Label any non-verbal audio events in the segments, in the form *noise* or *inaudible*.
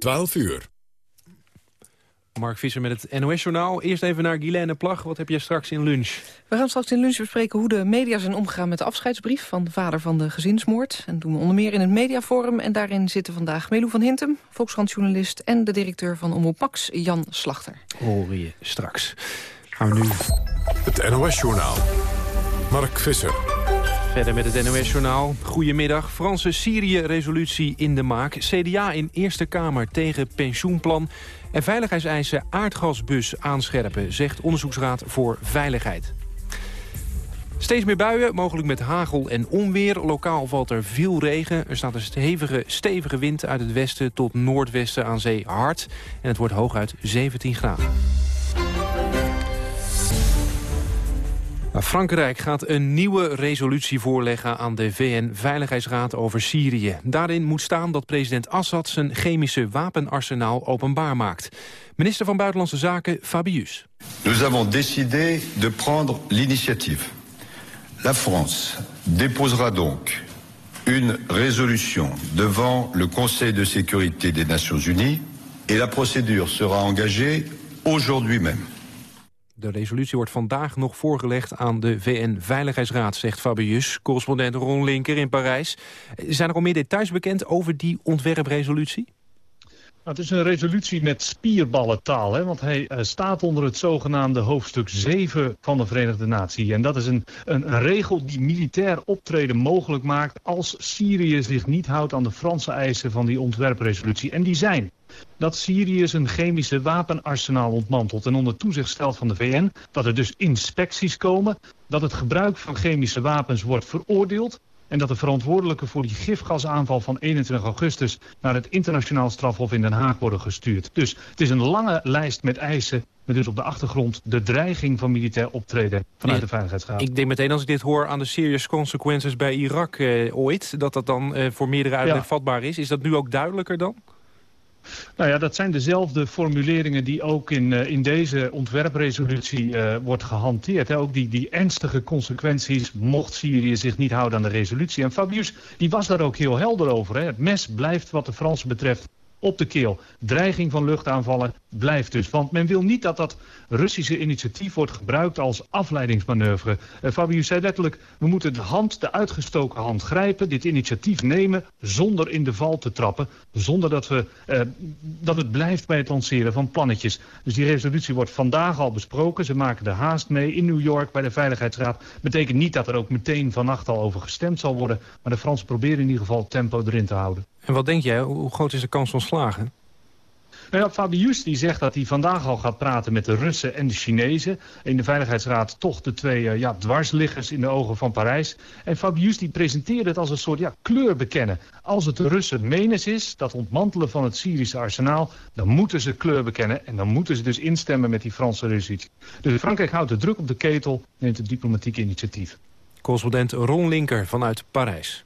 12 uur. Mark Visser met het NOS-journaal. Eerst even naar Guylaine Plag. Wat heb je straks in lunch? We gaan straks in lunch bespreken hoe de media zijn omgegaan... met de afscheidsbrief van de vader van de gezinsmoord. En doen we onder meer in het mediaforum. En daarin zitten vandaag Melo van Hintem, Volkskrant-journalist... en de directeur van Omroep Max, Jan Slachter. Horen je straks. Gaan we nu... Het NOS-journaal. Mark Visser. Verder met het NOS-journaal. Goedemiddag. Franse Syrië-resolutie in de maak. CDA in Eerste Kamer tegen pensioenplan. En veiligheidseisen aardgasbus aanscherpen, zegt Onderzoeksraad voor Veiligheid. Steeds meer buien, mogelijk met hagel en onweer. Lokaal valt er veel regen. Er staat een stevige, stevige wind uit het westen tot noordwesten aan zee hard. En het wordt hooguit 17 graden. Frankrijk gaat een nieuwe resolutie voorleggen aan de VN-veiligheidsraad over Syrië. Daarin moet staan dat president Assad zijn chemische wapenarsenaal openbaar maakt. Minister van Buitenlandse Zaken Fabius. Nous avons décidé de prendre l'initiative. La France déposera donc une résolution devant le Conseil de sécurité des Nations Unies et la procédure sera engagée aujourd'hui même. De resolutie wordt vandaag nog voorgelegd aan de VN-veiligheidsraad, zegt Fabius. Correspondent Ron Linker in Parijs. Zijn er al meer details bekend over die ontwerpresolutie? Nou, het is een resolutie met spierballentaal, hè, want hij uh, staat onder het zogenaamde hoofdstuk 7 van de Verenigde Naties. En dat is een, een, een, regel die militair optreden mogelijk maakt als Syrië zich niet houdt aan de Franse eisen van die ontwerpresolutie. En die zijn dat Syrië zijn chemische wapenarsenaal ontmantelt en onder toezicht stelt van de VN, dat er dus inspecties komen, dat het gebruik van chemische wapens wordt veroordeeld en dat de verantwoordelijken voor die gifgasaanval van 21 augustus naar het internationaal strafhof in Den Haag worden gestuurd. Dus het is een lange lijst met eisen met dus op de achtergrond de dreiging van militair optreden vanuit de Veiligheidsraad. Ik denk meteen als ik dit hoor aan de serious consequences bij Irak eh, ooit, dat dat dan eh, voor meerdere uitleg vatbaar is. Is dat nu ook duidelijker dan? Nou ja, dat zijn dezelfde formuleringen die ook in, uh, in deze ontwerpresolutie uh, wordt gehanteerd. Hè. Ook die, die ernstige consequenties mocht Syrië zich niet houden aan de resolutie. En Fabius die was daar ook heel helder over. Hè. Het mes blijft wat de Fransen betreft op de keel. Dreiging van luchtaanvallen blijft dus. Want men wil niet dat dat Russische initiatief wordt gebruikt als afleidingsmanoeuvre. Uh, Fabius zei letterlijk, we moeten de hand, de uitgestoken hand grijpen, dit initiatief nemen zonder in de val te trappen. Zonder dat, we, uh, dat het blijft bij het lanceren van plannetjes. Dus die resolutie wordt vandaag al besproken. Ze maken de haast mee in New York bij de Veiligheidsraad. Betekent niet dat er ook meteen vannacht al over gestemd zal worden. Maar de Fransen proberen in ieder geval tempo erin te houden. En wat denk jij, hoe groot is de kans van slagen? Nou ja, Fabius die zegt dat hij vandaag al gaat praten met de Russen en de Chinezen. In de Veiligheidsraad toch de twee uh, ja, dwarsliggers in de ogen van Parijs. En Fabius die presenteert het als een soort ja, kleur bekennen. Als het de Russen menens is, dat ontmantelen van het Syrische arsenaal... dan moeten ze kleur bekennen en dan moeten ze dus instemmen met die Franse resolutie. Dus Frankrijk houdt de druk op de ketel, neemt het diplomatieke initiatief. Correspondent Ron Linker vanuit Parijs.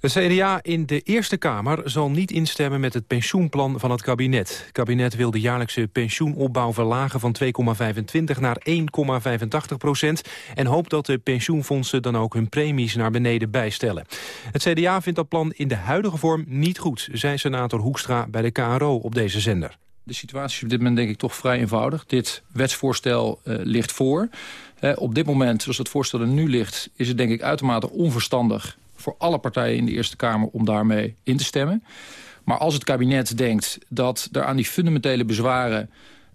De CDA in de Eerste Kamer zal niet instemmen met het pensioenplan van het kabinet. Het kabinet wil de jaarlijkse pensioenopbouw verlagen van 2,25 naar 1,85 procent... en hoopt dat de pensioenfondsen dan ook hun premies naar beneden bijstellen. Het CDA vindt dat plan in de huidige vorm niet goed, zei senator Hoekstra bij de KRO op deze zender. De situatie is op dit moment denk ik toch vrij eenvoudig. Dit wetsvoorstel uh, ligt voor. Uh, op dit moment, zoals het voorstel er nu ligt... is het denk ik uitermate onverstandig voor alle partijen in de Eerste Kamer om daarmee in te stemmen. Maar als het kabinet denkt dat er aan die fundamentele bezwaren...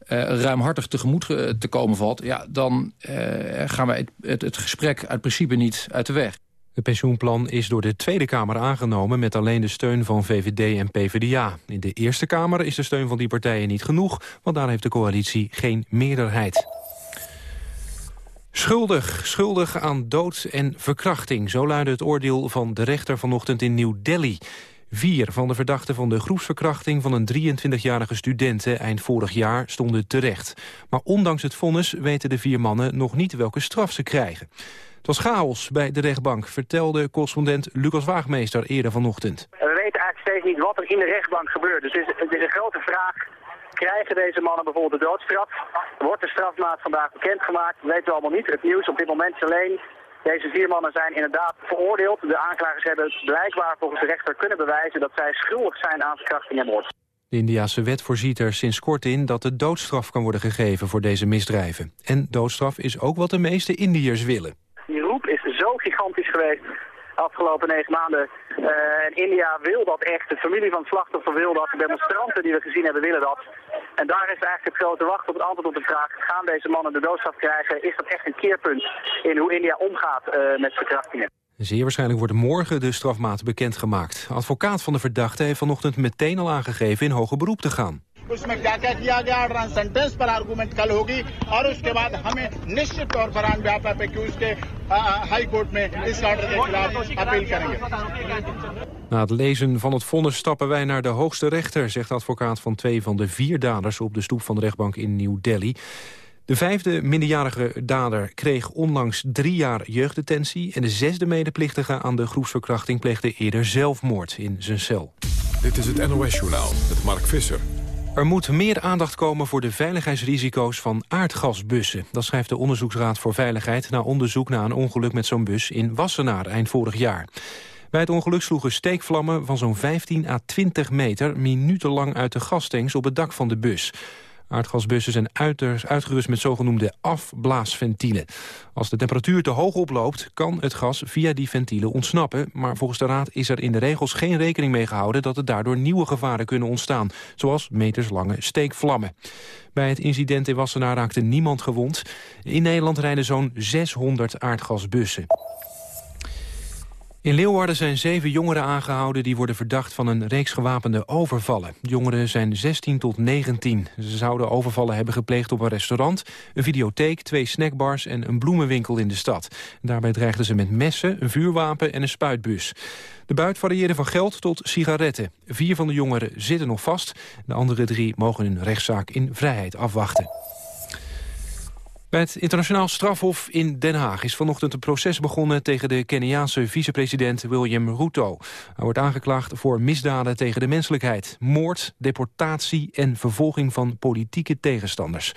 Uh, ruimhartig tegemoet te komen valt... Ja, dan uh, gaan wij het, het, het gesprek uit principe niet uit de weg. Het pensioenplan is door de Tweede Kamer aangenomen... met alleen de steun van VVD en PvdA. In de Eerste Kamer is de steun van die partijen niet genoeg... want daar heeft de coalitie geen meerderheid. Schuldig, schuldig aan dood en verkrachting. Zo luidde het oordeel van de rechter vanochtend in New Delhi. Vier van de verdachten van de groepsverkrachting van een 23-jarige studente eind vorig jaar stonden terecht. Maar ondanks het vonnis weten de vier mannen nog niet welke straf ze krijgen. Het was chaos bij de rechtbank, vertelde correspondent Lucas Waagmeester eerder vanochtend. We weten eigenlijk steeds niet wat er in de rechtbank gebeurt. Dus het is, het is een grote vraag Krijgen deze mannen bijvoorbeeld de doodstraf? Wordt de strafmaat vandaag bekendgemaakt? Dat weten we allemaal niet. Het nieuws op dit moment alleen Deze vier mannen zijn inderdaad veroordeeld. De aanklagers hebben blijkbaar volgens de rechter kunnen bewijzen dat zij schuldig zijn aan verkrachting en moord. De Indiase wet voorziet er sinds kort in dat de doodstraf kan worden gegeven voor deze misdrijven. En doodstraf is ook wat de meeste Indiërs willen. Die roep is zo gigantisch geweest afgelopen negen maanden. Uh, en India wil dat echt. De familie van het slachtoffer wil dat. De demonstranten die we gezien hebben willen dat. En daar is eigenlijk het grote wacht op het antwoord op de vraag... gaan deze mannen de doodstraf krijgen? Is dat echt een keerpunt in hoe India omgaat uh, met verkrachtingen? Zeer waarschijnlijk wordt morgen de strafmaat bekendgemaakt. Advocaat van de verdachte heeft vanochtend meteen al aangegeven in hoger beroep te gaan. उसमें क्या क्या किया गया और सेंटेंस पर आर्गूमेंट कल होगी और उसके बाद हमें निश्चित तौर पर के हाई कोर्ट में इस ऑर्डर के खिलाफ अपील करेंगे Na het lezen van het vonnis stappen wij naar de hoogste rechter... zegt de advocaat van twee van de vier daders op de stoep van de rechtbank in New Delhi. De vijfde minderjarige dader kreeg onlangs drie jaar jeugddetentie... en de zesde medeplichtige aan de groepsverkrachting pleegde eerder zelfmoord in zijn cel. Dit is het NOS-journaal met Mark Visser. Er moet meer aandacht komen voor de veiligheidsrisico's van aardgasbussen. Dat schrijft de Onderzoeksraad voor Veiligheid... na onderzoek naar een ongeluk met zo'n bus in Wassenaar eind vorig jaar. Bij het ongeluk sloegen steekvlammen van zo'n 15 à 20 meter... minutenlang uit de gastanks op het dak van de bus. Aardgasbussen zijn uitgerust met zogenoemde afblaasventielen. Als de temperatuur te hoog oploopt, kan het gas via die ventielen ontsnappen. Maar volgens de Raad is er in de regels geen rekening mee gehouden... dat er daardoor nieuwe gevaren kunnen ontstaan, zoals meterslange steekvlammen. Bij het incident in Wassenaar raakte niemand gewond. In Nederland rijden zo'n 600 aardgasbussen. In Leeuwarden zijn zeven jongeren aangehouden... die worden verdacht van een reeks gewapende overvallen. Jongeren zijn 16 tot 19. Ze zouden overvallen hebben gepleegd op een restaurant... een videotheek, twee snackbars en een bloemenwinkel in de stad. Daarbij dreigden ze met messen, een vuurwapen en een spuitbus. De buit varieerde van geld tot sigaretten. Vier van de jongeren zitten nog vast. De andere drie mogen hun rechtszaak in vrijheid afwachten. Bij het internationaal strafhof in Den Haag is vanochtend een proces begonnen tegen de Keniaanse vicepresident William Ruto. Hij wordt aangeklaagd voor misdaden tegen de menselijkheid, moord, deportatie en vervolging van politieke tegenstanders.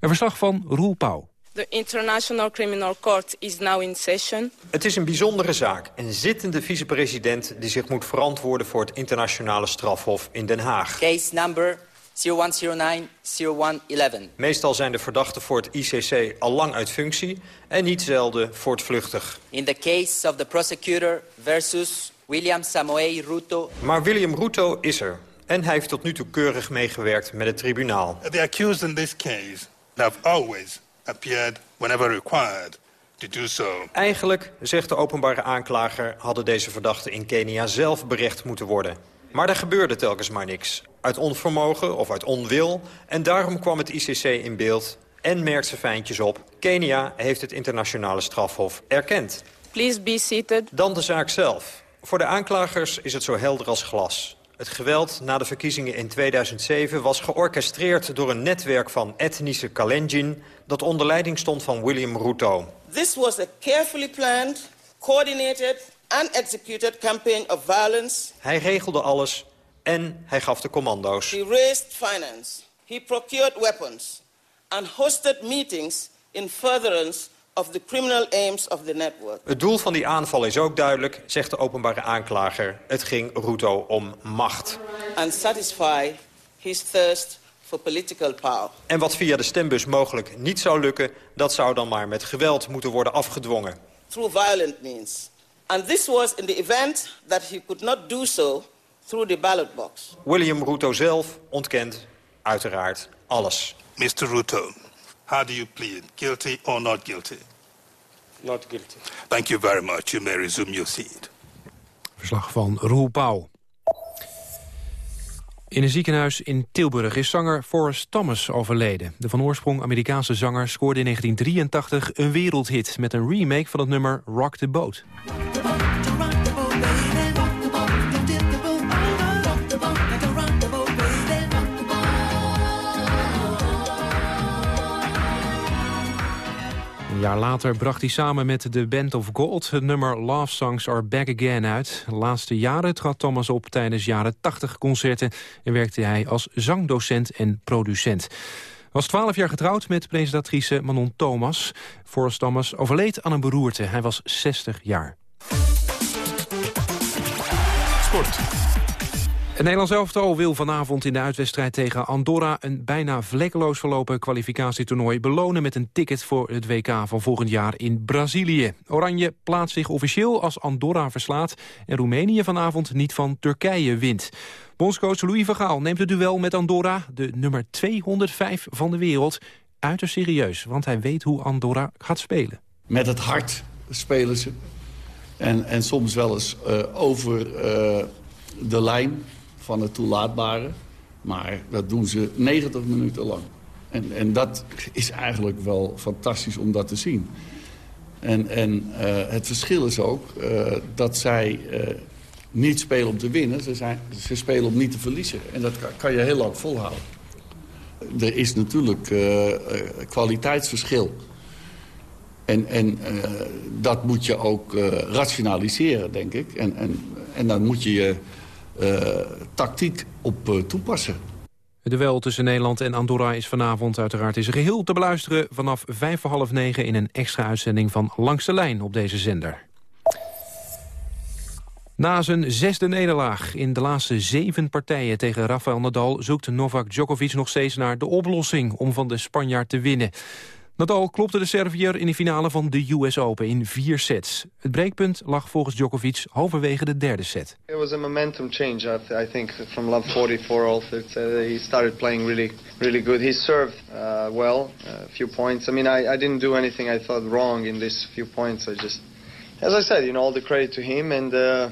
Een verslag van Roel Pauw. The International Criminal Court is now in session. Het is een bijzondere zaak. Een zittende vicepresident die zich moet verantwoorden voor het internationale strafhof in Den Haag. Case number 0109-0111. Meestal zijn de verdachten voor het ICC al lang uit functie en niet zelden voortvluchtig. In the case of the prosecutor versus William Samoei Ruto. Maar William Ruto is er en hij heeft tot nu toe keurig meegewerkt met het tribunaal. The accused in this case have always appeared whenever required. To do so. Eigenlijk, zegt de openbare aanklager, hadden deze verdachten in Kenia zelf berecht moeten worden. Maar er gebeurde telkens maar niks. Uit onvermogen of uit onwil. En daarom kwam het ICC in beeld en merkt ze fijntjes op. Kenia heeft het internationale strafhof erkend. Please be seated. Dan de zaak zelf. Voor de aanklagers is het zo helder als glas. Het geweld na de verkiezingen in 2007 was georchestreerd door een netwerk van etnische Kalenjin... dat onder leiding stond van William Ruto. This was a carefully planned, coordinated and executed campaign of violence. Hij regelde alles en hij gaf de commando's. He raised finance, he procured weapons and hosted meetings in furtherance of the criminal aims of the network. Het doel van die aanval is ook duidelijk, zegt de openbare aanklager. Het ging Ruto om macht. And satisfy his thirst for political power. En wat via de stembus mogelijk niet zou lukken... dat zou dan maar met geweld moeten worden afgedwongen. Through violent means. And this was in the event that he could not do so through the ballot box. William Ruto zelf ontkent uiteraard alles. Mr. Ruto, how do you plead? Guilty or not guilty? Not guilty. Thank you very much. You may resume your seat. Verslag van Roel Pauw. In een ziekenhuis in Tilburg is zanger Forrest Thomas overleden. De van oorsprong Amerikaanse zanger scoorde in 1983 een wereldhit... met een remake van het nummer Rock the Boat. Jaar later bracht hij samen met de Band of Gold het nummer Love Songs Are Back Again uit. De laatste jaren trad Thomas op tijdens jaren 80 concerten en werkte hij als zangdocent en producent. was 12 jaar getrouwd met presentatrice Manon Thomas. Forrest Thomas overleed aan een beroerte. Hij was 60 jaar. Sport. Het Nederlands elftal wil vanavond in de uitwedstrijd tegen Andorra... een bijna vlekkeloos verlopen kwalificatietoernooi belonen... met een ticket voor het WK van volgend jaar in Brazilië. Oranje plaatst zich officieel als Andorra verslaat... en Roemenië vanavond niet van Turkije wint. Bondscoach Louis van Gaal neemt het duel met Andorra... de nummer 205 van de wereld, uiterst serieus. Want hij weet hoe Andorra gaat spelen. Met het hart spelen ze. En, en soms wel eens uh, over uh, de lijn van het toelaatbare. Maar dat doen ze 90 minuten lang. En, en dat is eigenlijk wel fantastisch om dat te zien. En, en uh, het verschil is ook uh, dat zij uh, niet spelen om te winnen. Ze, zijn, ze spelen om niet te verliezen. En dat kan, kan je heel lang volhouden. Er is natuurlijk kwaliteitsverschil. En, en dat moet je ook rationaliseren, denk ik. En, en, en dan moet je je tactiek op uh, toepassen. Het duel tussen Nederland en Andorra is vanavond uiteraard is geheel te beluisteren... vanaf vijf voor half negen in een extra uitzending van Langs de Lijn op deze zender. Na zijn zesde nederlaag in de laatste zeven partijen tegen Rafael Nadal... zoekt Novak Djokovic nog steeds naar de oplossing om van de Spanjaard te winnen. Nadal klopte de Serviër in de finale van de US Open in vier sets. Het breekpunt lag volgens Djokovic halverwege de derde set. It was a momentum change, I think, from love 44 also. Uh, he started playing really, really good. He served uh, well, a few points. I mean, I, I didn't do anything I thought wrong in these few points. I just, as I said, you know, all the credit to him and. Uh,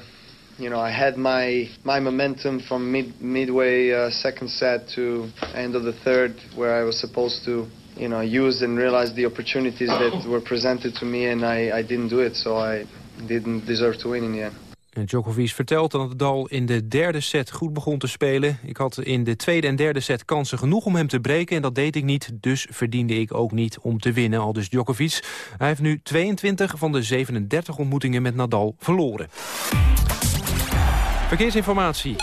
you know, I had my my momentum from mid midway uh, second set to end of the third, where I was supposed to you know, used and realized the opportunities that were presented to me and I, I didn't do it. So I didn't deserve to win in the end. En Djokovic vertelt dat het Dal in de derde set goed begon te spelen. Ik had in de tweede en derde set kansen genoeg om hem te breken... en dat deed ik niet, dus verdiende ik ook niet om te winnen. Al dus Djokovic. Hij heeft nu 22 van de 37 ontmoetingen met Nadal verloren. Verkeersinformatie.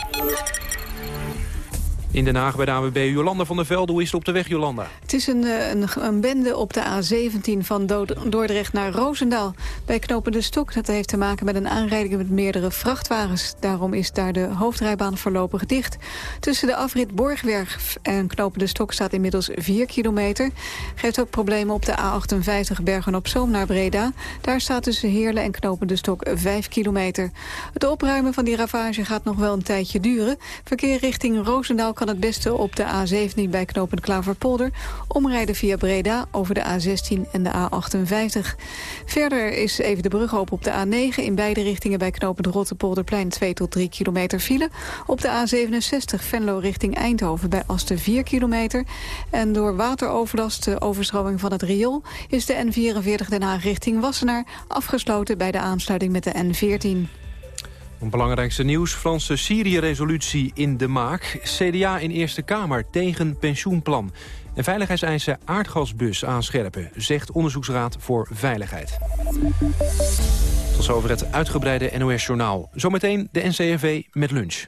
In Den Haag bij de AWB Jolanda van der Velde. Hoe is het op de weg, Jolanda? Het is een, een, een bende op de A17 van Dordrecht naar Roosendaal. Bij knopen de Stok. Dat heeft te maken met een aanrijding met meerdere vrachtwagens. Daarom is daar de hoofdrijbaan voorlopig dicht. Tussen de afrit Borgwerf en knopen de Stok staat inmiddels 4 kilometer. Geeft ook problemen op de A58 Bergen-op-Zoom naar Breda. Daar staat tussen Heerlen en knopen de Stok 5 kilometer. Het opruimen van die ravage gaat nog wel een tijdje duren. Verkeer richting Roosendaal kan het beste op de A17 bij knooppunt Klaverpolder... omrijden via Breda over de A16 en de A58. Verder is even de brug open op de A9... in beide richtingen bij knooppunt Rotterpolderplein 2 tot 3 kilometer file. Op de A67 Venlo richting Eindhoven bij Asten 4 kilometer. En door wateroverlast, de overstroming van het riool... is de N44 Den Haag richting Wassenaar afgesloten... bij de aansluiting met de N14. Een belangrijkste nieuws, Franse Syrië-resolutie in de maak. CDA in Eerste Kamer tegen pensioenplan. En veiligheidseisen aardgasbus aanscherpen, zegt Onderzoeksraad voor Veiligheid. Tot zover het uitgebreide NOS-journaal. Zometeen de NCRV met lunch.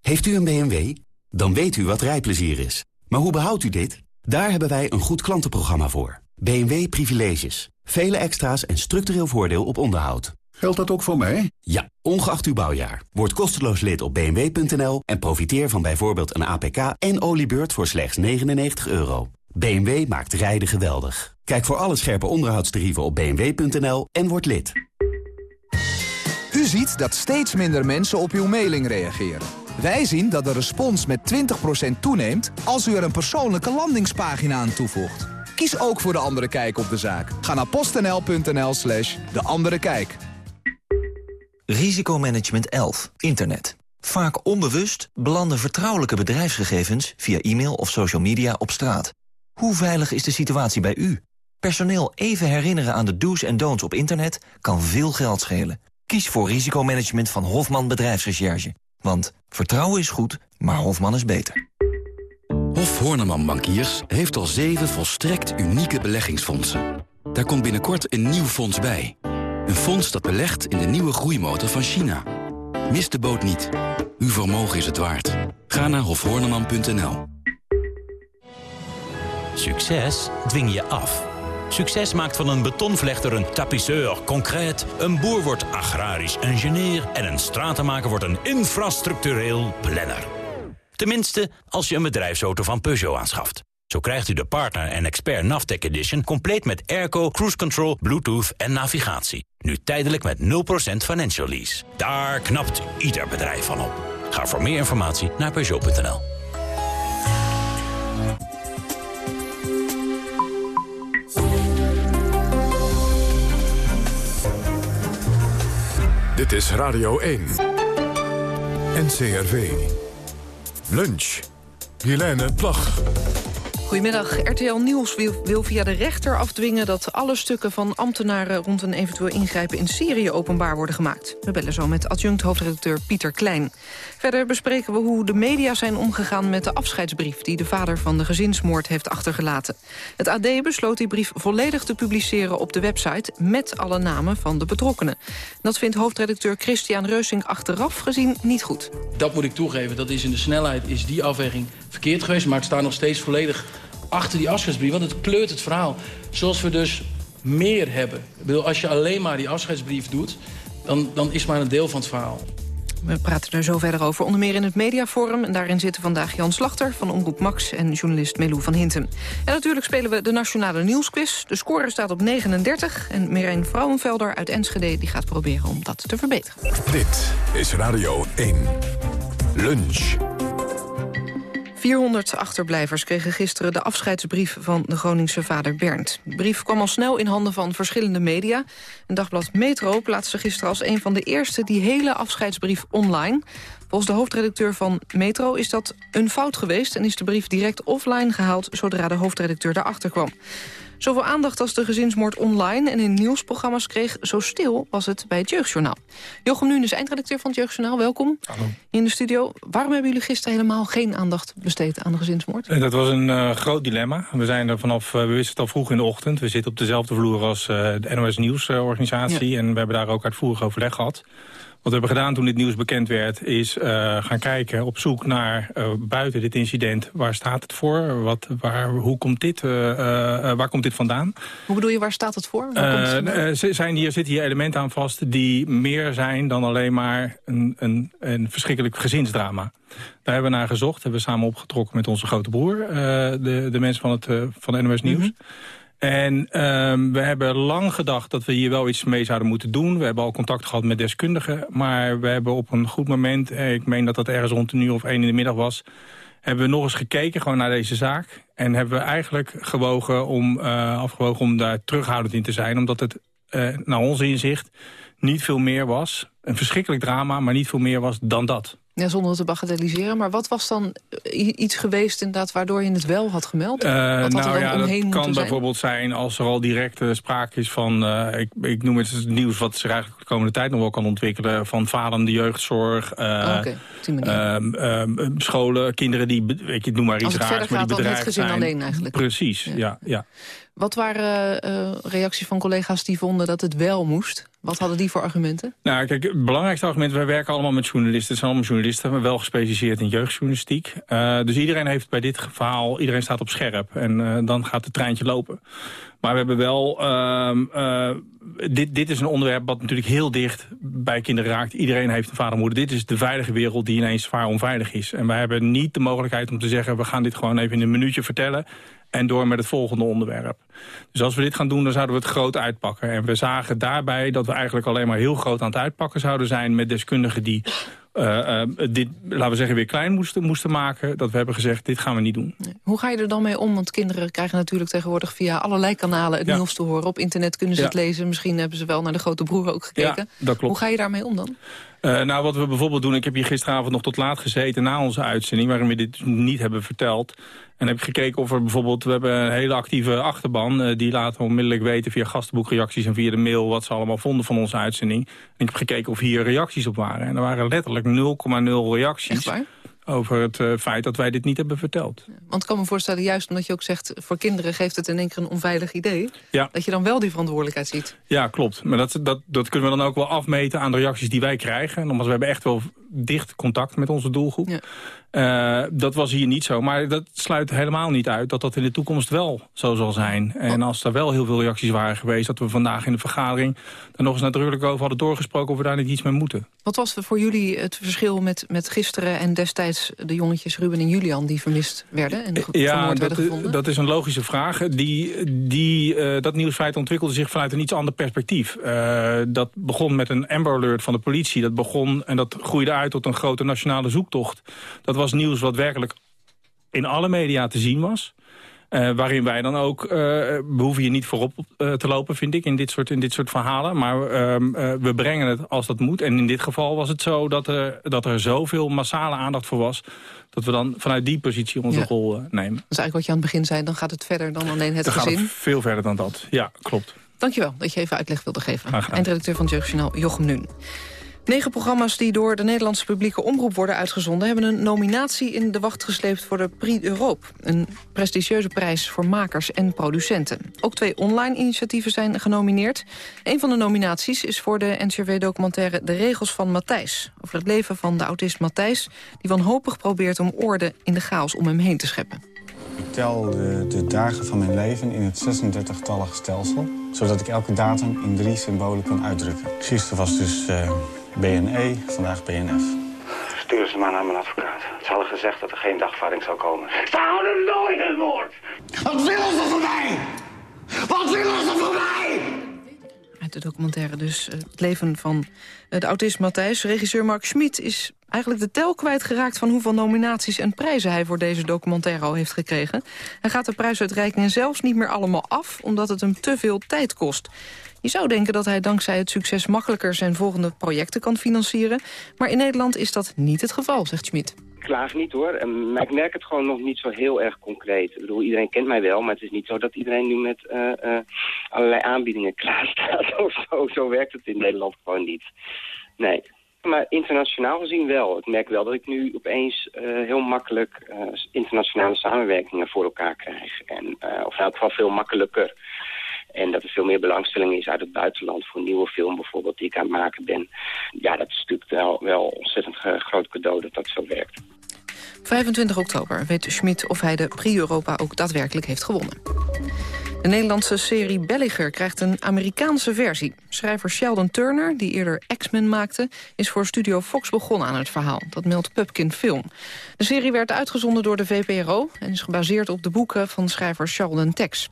Heeft u een BMW? Dan weet u wat rijplezier is. Maar hoe behoudt u dit? Daar hebben wij een goed klantenprogramma voor. BMW Privileges. Vele extra's en structureel voordeel op onderhoud. Geldt dat ook voor mij? Ja, ongeacht uw bouwjaar. Word kosteloos lid op bmw.nl en profiteer van bijvoorbeeld een APK en oliebeurt voor slechts 99 euro. BMW maakt rijden geweldig. Kijk voor alle scherpe onderhoudstarieven op bmw.nl en word lid. U ziet dat steeds minder mensen op uw mailing reageren. Wij zien dat de respons met 20% toeneemt als u er een persoonlijke landingspagina aan toevoegt. Kies ook voor De Andere Kijk op de zaak. Ga naar postnl.nl slash De Andere Kijk. Risicomanagement 11. Internet. Vaak onbewust belanden vertrouwelijke bedrijfsgegevens... via e-mail of social media op straat. Hoe veilig is de situatie bij u? Personeel even herinneren aan de do's en don'ts op internet... kan veel geld schelen. Kies voor risicomanagement van Hofman Bedrijfsrecherche. Want vertrouwen is goed, maar Hofman is beter. Hof Horneman Bankiers heeft al zeven volstrekt unieke beleggingsfondsen. Daar komt binnenkort een nieuw fonds bij. Een fonds dat belegt in de nieuwe groeimotor van China. Mis de boot niet. Uw vermogen is het waard. Ga naar hofhoorneman.nl. Succes dwing je af. Succes maakt van een betonvlechter een tapisseur concreet. Een boer wordt agrarisch ingenieur. En een stratenmaker wordt een infrastructureel planner. Tenminste, als je een bedrijfsauto van Peugeot aanschaft. Zo krijgt u de Partner en Expert Navtec Edition... compleet met airco, cruise control, bluetooth en navigatie. Nu tijdelijk met 0% financial lease. Daar knapt ieder bedrijf van op. Ga voor meer informatie naar Peugeot.nl. Dit is Radio 1. NCRV. Lunch. Helene Plag. Goedemiddag. RTL Nieuws wil, via de rechter afdwingen dat alle stukken van ambtenaren rond een eventueel ingrijpen in Syrië openbaar worden gemaakt. We bellen zo met adjunct hoofdredacteur Pieter Klein. Verder bespreken we hoe de media zijn omgegaan met de afscheidsbrief die de vader van de gezinsmoord heeft achtergelaten. Het AD besloot die brief volledig te publiceren op de website met alle namen van de betrokkenen. Dat vindt hoofdredacteur Christian Reusing achteraf gezien niet goed. Dat moet ik toegeven, dat is in de snelheid is die afweging verkeerd geweest, maar het staat nog steeds volledig achter die afscheidsbrief. Want het kleurt het verhaal. Zoals we dus meer hebben. Ik bedoel, als je alleen maar die afscheidsbrief doet... Dan, dan is maar een deel van het verhaal. We praten er zo verder over, onder meer in het Mediaforum. En daarin zitten vandaag Jan Slachter van Omroep Max en journalist Melou van Hintem. En natuurlijk spelen we de Nationale Nieuwsquiz. De score staat op 39 en Merijn Vrouwenvelder uit Enschede... die gaat proberen om dat te verbeteren. Dit is Radio 1. Lunch. 400 achterblijvers kregen gisteren de afscheidsbrief van de Groningse vader Bernd. De brief kwam al snel in handen van verschillende media. Een dagblad Metro plaatste gisteren als een van de eerste die hele afscheidsbrief online. Volgens de hoofdredacteur van Metro is dat een fout geweest... en is de brief direct offline gehaald zodra de hoofdredacteur daarachter kwam. Zoveel aandacht als de gezinsmoord online en in nieuwsprogramma's kreeg... zo stil was het bij het Jeugdjournaal. Jochem Nunes, eindredacteur van het Jeugdjournaal, welkom. Hallo. In de studio. Waarom hebben jullie gisteren helemaal geen aandacht besteed aan de gezinsmoord? Dat was een uh, groot dilemma. We zijn er vanaf, uh, we wisten het al vroeg in de ochtend. We zitten op dezelfde vloer als uh, de NOS Nieuwsorganisatie. Ja. En we hebben daar ook uitvoerig overleg gehad. Wat we hebben gedaan toen dit nieuws bekend werd... is uh, gaan kijken op zoek naar uh, buiten dit incident. Waar staat het voor? Wat, waar, hoe komt dit, uh, waar komt dit vandaan? Hoe bedoel je, waar staat het voor? Zijn hier, zitten hier elementen aan vast die meer zijn... dan alleen maar een, een, een verschrikkelijk gezinsdrama. Daar hebben we naar gezocht. Hebben we samen opgetrokken met onze grote broer. de, de mensen van, het, van de NOS Nieuws. Mm -hmm. En um, we hebben lang gedacht dat we hier wel iets mee zouden moeten doen. We hebben al contact gehad met deskundigen. Maar we hebben op een goed moment, ik meen dat dat ergens rond een uur of één in de middag was... hebben we nog eens gekeken gewoon naar deze zaak. En hebben we eigenlijk gewogen om, uh, afgewogen om daar terughoudend in te zijn. Omdat het uh, naar ons inzicht niet veel meer was. Een verschrikkelijk drama, maar niet veel meer was dan dat. Ja, zonder het te bagatelliseren. Maar wat was dan iets geweest inderdaad waardoor je het wel had gemeld? Uh, had nou ja, dat kan bijvoorbeeld zijn als er al direct uh, sprake is van... Uh, ik, ik noem het, het nieuws wat zich eigenlijk de komende tijd nog wel kan ontwikkelen... van falende jeugdzorg, oh, okay. um, scholen, kinderen die... Ik noem maar iets raars, maar die bedreigd het gezin zijn. alleen eigenlijk. Precies, ja. ja, ja. Wat waren uh, reacties van collega's die vonden dat het wel moest? Wat hadden die voor argumenten? Nou, kijk, het belangrijkste argument... wij werken allemaal met journalisten. Het zijn allemaal journalisten, maar wel gespecialiseerd in jeugdjournalistiek. Uh, dus iedereen heeft bij dit verhaal... iedereen staat op scherp en uh, dan gaat het treintje lopen. Maar we hebben wel... Uh, dit, dit is een onderwerp wat natuurlijk heel dicht bij kinderen raakt. Iedereen heeft een vader en moeder. Dit is de veilige wereld die ineens zwaar onveilig is. En wij hebben niet de mogelijkheid om te zeggen... we gaan dit gewoon even in een minuutje vertellen en door met het volgende onderwerp. Dus als we dit gaan doen, dan zouden we het groot uitpakken. En we zagen daarbij dat we eigenlijk alleen maar heel groot aan het uitpakken zouden zijn... met deskundigen die uh, uh, dit, laten we zeggen, weer klein moesten, moesten maken. Dat we hebben gezegd, dit gaan we niet doen. Hoe ga je er dan mee om? Want kinderen krijgen natuurlijk tegenwoordig via allerlei kanalen het Ja. nieuws te horen. Op internet kunnen ze Ja. het lezen. Misschien hebben ze wel naar de grote broer ook gekeken. Ja, dat klopt. Hoe ga je daarmee om dan? Uh, nou, wat we bijvoorbeeld doen... Ik heb hier gisteravond nog tot laat gezeten na onze uitzending... waarin we dit niet hebben verteld. En heb ik gekeken of er bijvoorbeeld... We hebben een hele actieve achterban. uh, die laten onmiddellijk weten via gastenboekreacties... en via de mail wat ze allemaal vonden van onze uitzending. En ik heb gekeken of hier reacties op waren. En er waren letterlijk 0,0 reacties... Over het uh, feit dat wij dit niet hebben verteld. Want ik kan me voorstellen, juist omdat je ook zegt... voor kinderen geeft het in één keer een onveilig idee... Ja. dat je dan wel die verantwoordelijkheid ziet. Ja, klopt. Maar dat, dat, dat kunnen we dan ook wel afmeten aan de reacties die wij krijgen. En omdat we hebben echt wel dicht contact met onze doelgroep. Uh, dat was hier niet zo. Maar dat sluit helemaal niet uit dat dat in de toekomst wel zo zal zijn. En als er wel heel veel reacties waren geweest... dat we vandaag in de vergadering er nog eens nadrukkelijk over hadden doorgesproken... of we daar niet iets mee moeten. Wat was voor jullie het verschil met, met gisteren en destijds... de jongetjes Ruben en Julian die vermist werden en ja, dat, gevonden? dat is een logische vraag. Die, die, uh, dat nieuwsfeit ontwikkelde zich vanuit een iets ander perspectief. Uh, dat begon met een Amber Alert van de politie. Dat begon en dat groeide uit tot een grote nationale zoektocht. Dat was nieuws wat werkelijk in alle media te zien was. Uh, waarin wij dan ook, uh, we hoeven hier niet voorop uh, te lopen, vind ik, in dit soort, in dit soort verhalen. Maar ehm, we brengen het als dat moet. En in dit geval was het zo dat er, dat er zoveel massale aandacht voor was... dat we dan vanuit die positie onze ja. rol nemen. Dat is eigenlijk wat je aan het begin zei, dan gaat het verder dan alleen het dan gezin. Gaat het veel verder dan dat, ja, klopt. Dankjewel dat je even uitleg wilde geven. Eindredacteur van het Jeugdjournaal Jochem Nun. Negen programma's die door de Nederlandse publieke omroep worden uitgezonden... hebben een nominatie in de wacht gesleept voor de Prix Europe. Een prestigieuze prijs voor makers en producenten. Ook twee online initiatieven zijn genomineerd. Een van de nominaties is voor de NCRW-documentaire De Regels van Matthijs. Over het leven van de autist Matthijs... die wanhopig probeert om orde in de chaos om hem heen te scheppen. Ik tel de, de, dagen van mijn leven in het 36-tallige stelsel... zodat ik elke datum in drie symbolen kan uitdrukken. Gisteren was dus uh, BNE, vandaag BNF. Stuur ze maar naar mijn advocaat. Ze hadden gezegd dat er geen dagvaarding zou komen. Ze houden nooit het woord! Wat willen ze van mij? Wat willen ze van mij? Uit de documentaire dus het leven van de autist Matthijs. Regisseur Mark Schmid is eigenlijk de tel kwijtgeraakt... van hoeveel nominaties en prijzen hij voor deze documentaire al heeft gekregen. Hij gaat de prijsuitreikingen zelfs niet meer allemaal af... omdat het hem te veel tijd kost. Je zou denken dat hij dankzij het succes makkelijker zijn volgende projecten kan financieren. Maar in Nederland is dat niet het geval, zegt Schmid. Klaag niet hoor, maar ik merk het gewoon nog niet zo heel erg concreet. Ik bedoel, iedereen kent mij wel, maar het is niet zo dat iedereen nu met uh, uh, allerlei aanbiedingen *laughs* klaarstaat of zo. Zo werkt het in Nederland gewoon niet. Nee. Maar internationaal gezien wel. Ik merk wel dat ik nu opeens uh, heel makkelijk internationale samenwerkingen voor elkaar krijg. En, uh, of in elk geval veel makkelijker. En dat er veel meer belangstelling is uit het buitenland voor een nieuwe film bijvoorbeeld die ik aan het maken ben. Ja, dat is natuurlijk wel, wel ontzettend groot cadeau dat dat zo werkt. 25 oktober weet Schmid of hij de Prix Europa ook daadwerkelijk heeft gewonnen. De Nederlandse serie Belliger krijgt een Amerikaanse versie. Schrijver Sheldon Turner, die eerder X-Men maakte... is voor Studio Fox begonnen aan het verhaal. Dat meldt Pupkin Film. De serie werd uitgezonden door de VPRO... en is gebaseerd op de boeken van schrijver Sheldon Tex.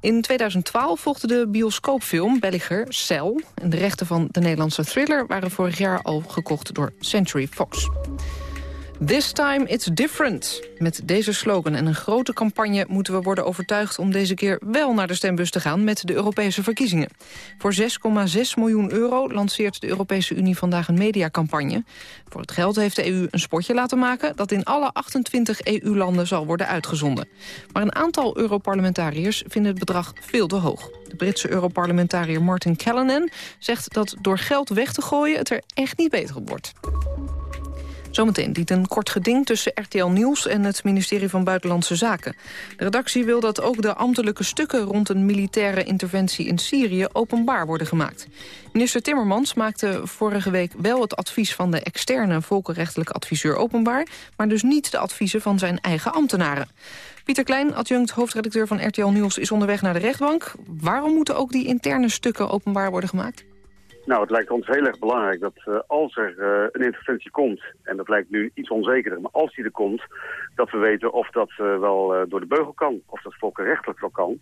In 2012 volgde de bioscoopfilm Belliger Cell. En de rechten van de Nederlandse thriller waren vorig jaar al gekocht door Century Fox. This time it's different. Met deze slogan en een grote campagne moeten we worden overtuigd... om deze keer wel naar de stembus te gaan met de Europese verkiezingen. Voor 6,6 miljoen euro lanceert de Europese Unie vandaag een mediacampagne. Voor het geld heeft de EU een sportje laten maken... dat in alle 28 EU-landen zal worden uitgezonden. Maar een aantal Europarlementariërs vinden het bedrag veel te hoog. De Britse Europarlementariër Martin Callanan zegt dat door geld weg te gooien... het er echt niet beter op wordt. Zometeen liet een kort geding tussen RTL Nieuws en het ministerie van Buitenlandse Zaken. De redactie wil dat ook de ambtelijke stukken rond een militaire interventie in Syrië openbaar worden gemaakt. Minister Timmermans maakte vorige week wel het advies van de externe volkenrechtelijke adviseur openbaar, maar dus niet de adviezen van zijn eigen ambtenaren. Pieter Klein, adjunct hoofdredacteur van RTL Nieuws, is onderweg naar de rechtbank. Waarom moeten ook die interne stukken openbaar worden gemaakt? Nou, het lijkt ons heel erg belangrijk dat uh, als er uh, een interventie komt, en dat lijkt nu iets onzekerder, maar als die er komt, dat we weten of dat uh, wel door de beugel kan, of dat volkenrechtelijk wel kan.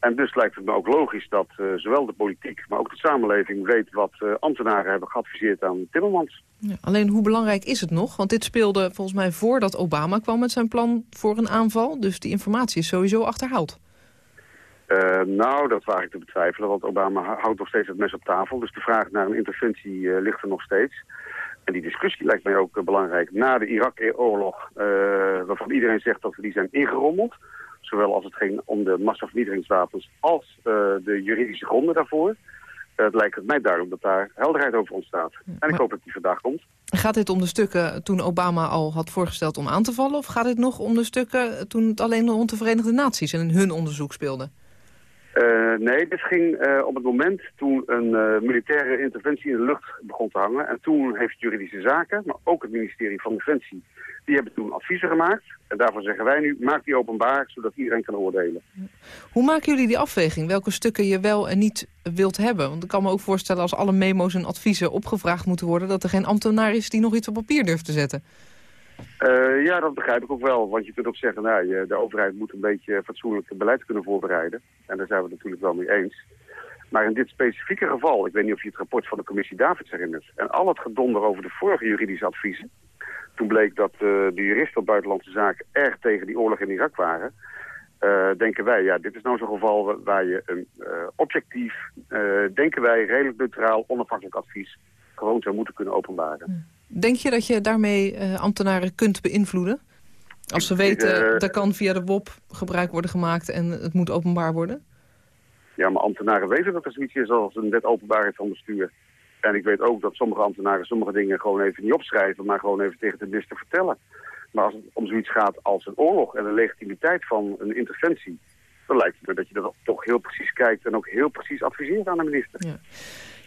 En dus lijkt het me ook logisch dat zowel de politiek, maar ook de samenleving weet wat ambtenaren hebben geadviseerd aan Timmermans. Ja, alleen hoe belangrijk is het nog? Want dit speelde volgens mij voordat Obama kwam met zijn plan voor een aanval, dus die informatie is sowieso achterhaald. Uh, nou, dat waag ik te betwijfelen, want Obama houdt nog steeds het mes op tafel. Dus de vraag naar een interventie uh, ligt er nog steeds. En die discussie lijkt mij ook uh, belangrijk na de Irak-oorlog, waarvan iedereen zegt dat we die zijn ingerommeld. Zowel als het ging om de massavernietigingswapens als de juridische gronden daarvoor. het lijkt het mij duidelijk dat daar helderheid over ontstaat. En ik hoop dat die vandaag komt. Gaat dit om de stukken toen Obama al had voorgesteld om aan te vallen? Of gaat dit nog om de stukken toen het alleen rond de Verenigde Naties en hun onderzoek speelde? Uh, nee, dit ging uh, op het moment toen een uh, militaire interventie in de lucht begon te hangen. En toen heeft juridische zaken, maar ook het ministerie van Defensie, die hebben toen adviezen gemaakt. En daarvoor zeggen wij nu, maak die openbaar, zodat iedereen kan oordelen. Hoe maken jullie die afweging? Welke stukken je wel en niet wilt hebben? Want ik kan me ook voorstellen als alle memo's en adviezen opgevraagd moeten worden... dat er geen ambtenaar is die nog iets op papier durft te zetten. Uh, ja, dat begrijp ik ook wel. Want je kunt ook zeggen, nou, de overheid moet een beetje fatsoenlijk beleid kunnen voorbereiden. En daar zijn we het natuurlijk wel mee eens. Maar in dit specifieke geval, ik weet niet of je het rapport van de commissie Davids herinnert... en al het gedonder over de vorige juridische adviezen... toen bleek dat uh, de juristen op buitenlandse zaken erg tegen die oorlog in Irak waren... Uh, denken wij, ja, dit is nou zo'n geval waar je een objectief, denken wij, redelijk neutraal, onafhankelijk advies gewoon zou moeten kunnen openbaren. Denk je dat je daarmee uh, ambtenaren kunt beïnvloeden? Als ze weten, uh, er kan via de WOP gebruik worden gemaakt en het moet openbaar worden? Ja, maar ambtenaren weten dat er zoiets is als een wet openbaarheid van bestuur. En ik weet ook dat sommige ambtenaren sommige dingen gewoon even niet opschrijven, maar gewoon even tegen de minister vertellen. Maar als het om zoiets gaat als een oorlog en de legitimiteit van een interventie, dan lijkt het me dat je dat toch heel precies kijkt en ook heel precies adviseert aan de minister. Ja.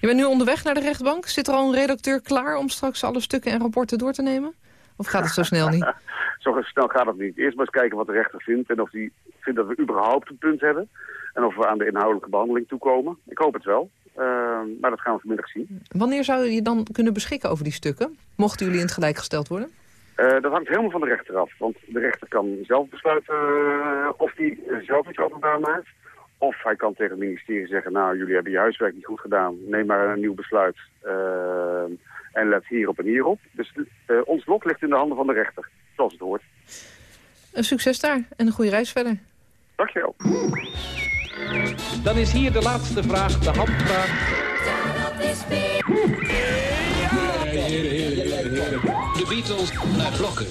Je bent nu onderweg naar de rechtbank. Zit er al een redacteur klaar om straks alle stukken en rapporten door te nemen? Of gaat het zo snel niet? *laughs* zo snel gaat het niet. Eerst maar eens kijken wat de rechter vindt en of hij vindt dat we überhaupt een punt hebben. En of we aan de inhoudelijke behandeling toekomen. Ik hoop het wel. Uh, maar dat gaan we vanmiddag zien. Wanneer zou je dan kunnen beschikken over die stukken? Mochten jullie in het gelijk gesteld worden? Uh, dat hangt helemaal van de rechter af. Want de rechter kan zelf besluiten uh, of hij zelf iets openbaar maakt. Of hij kan tegen het ministerie zeggen, nou, jullie hebben je huiswerk niet goed gedaan. Neem maar een nieuw besluit uh, en let hierop en hierop. Dus uh, ons lot ligt in de handen van de rechter, zoals het hoort. Een succes daar en een goede reis verder. Dankjewel. Dan is hier de laatste vraag, de handvraag. De Beatles naar blokken.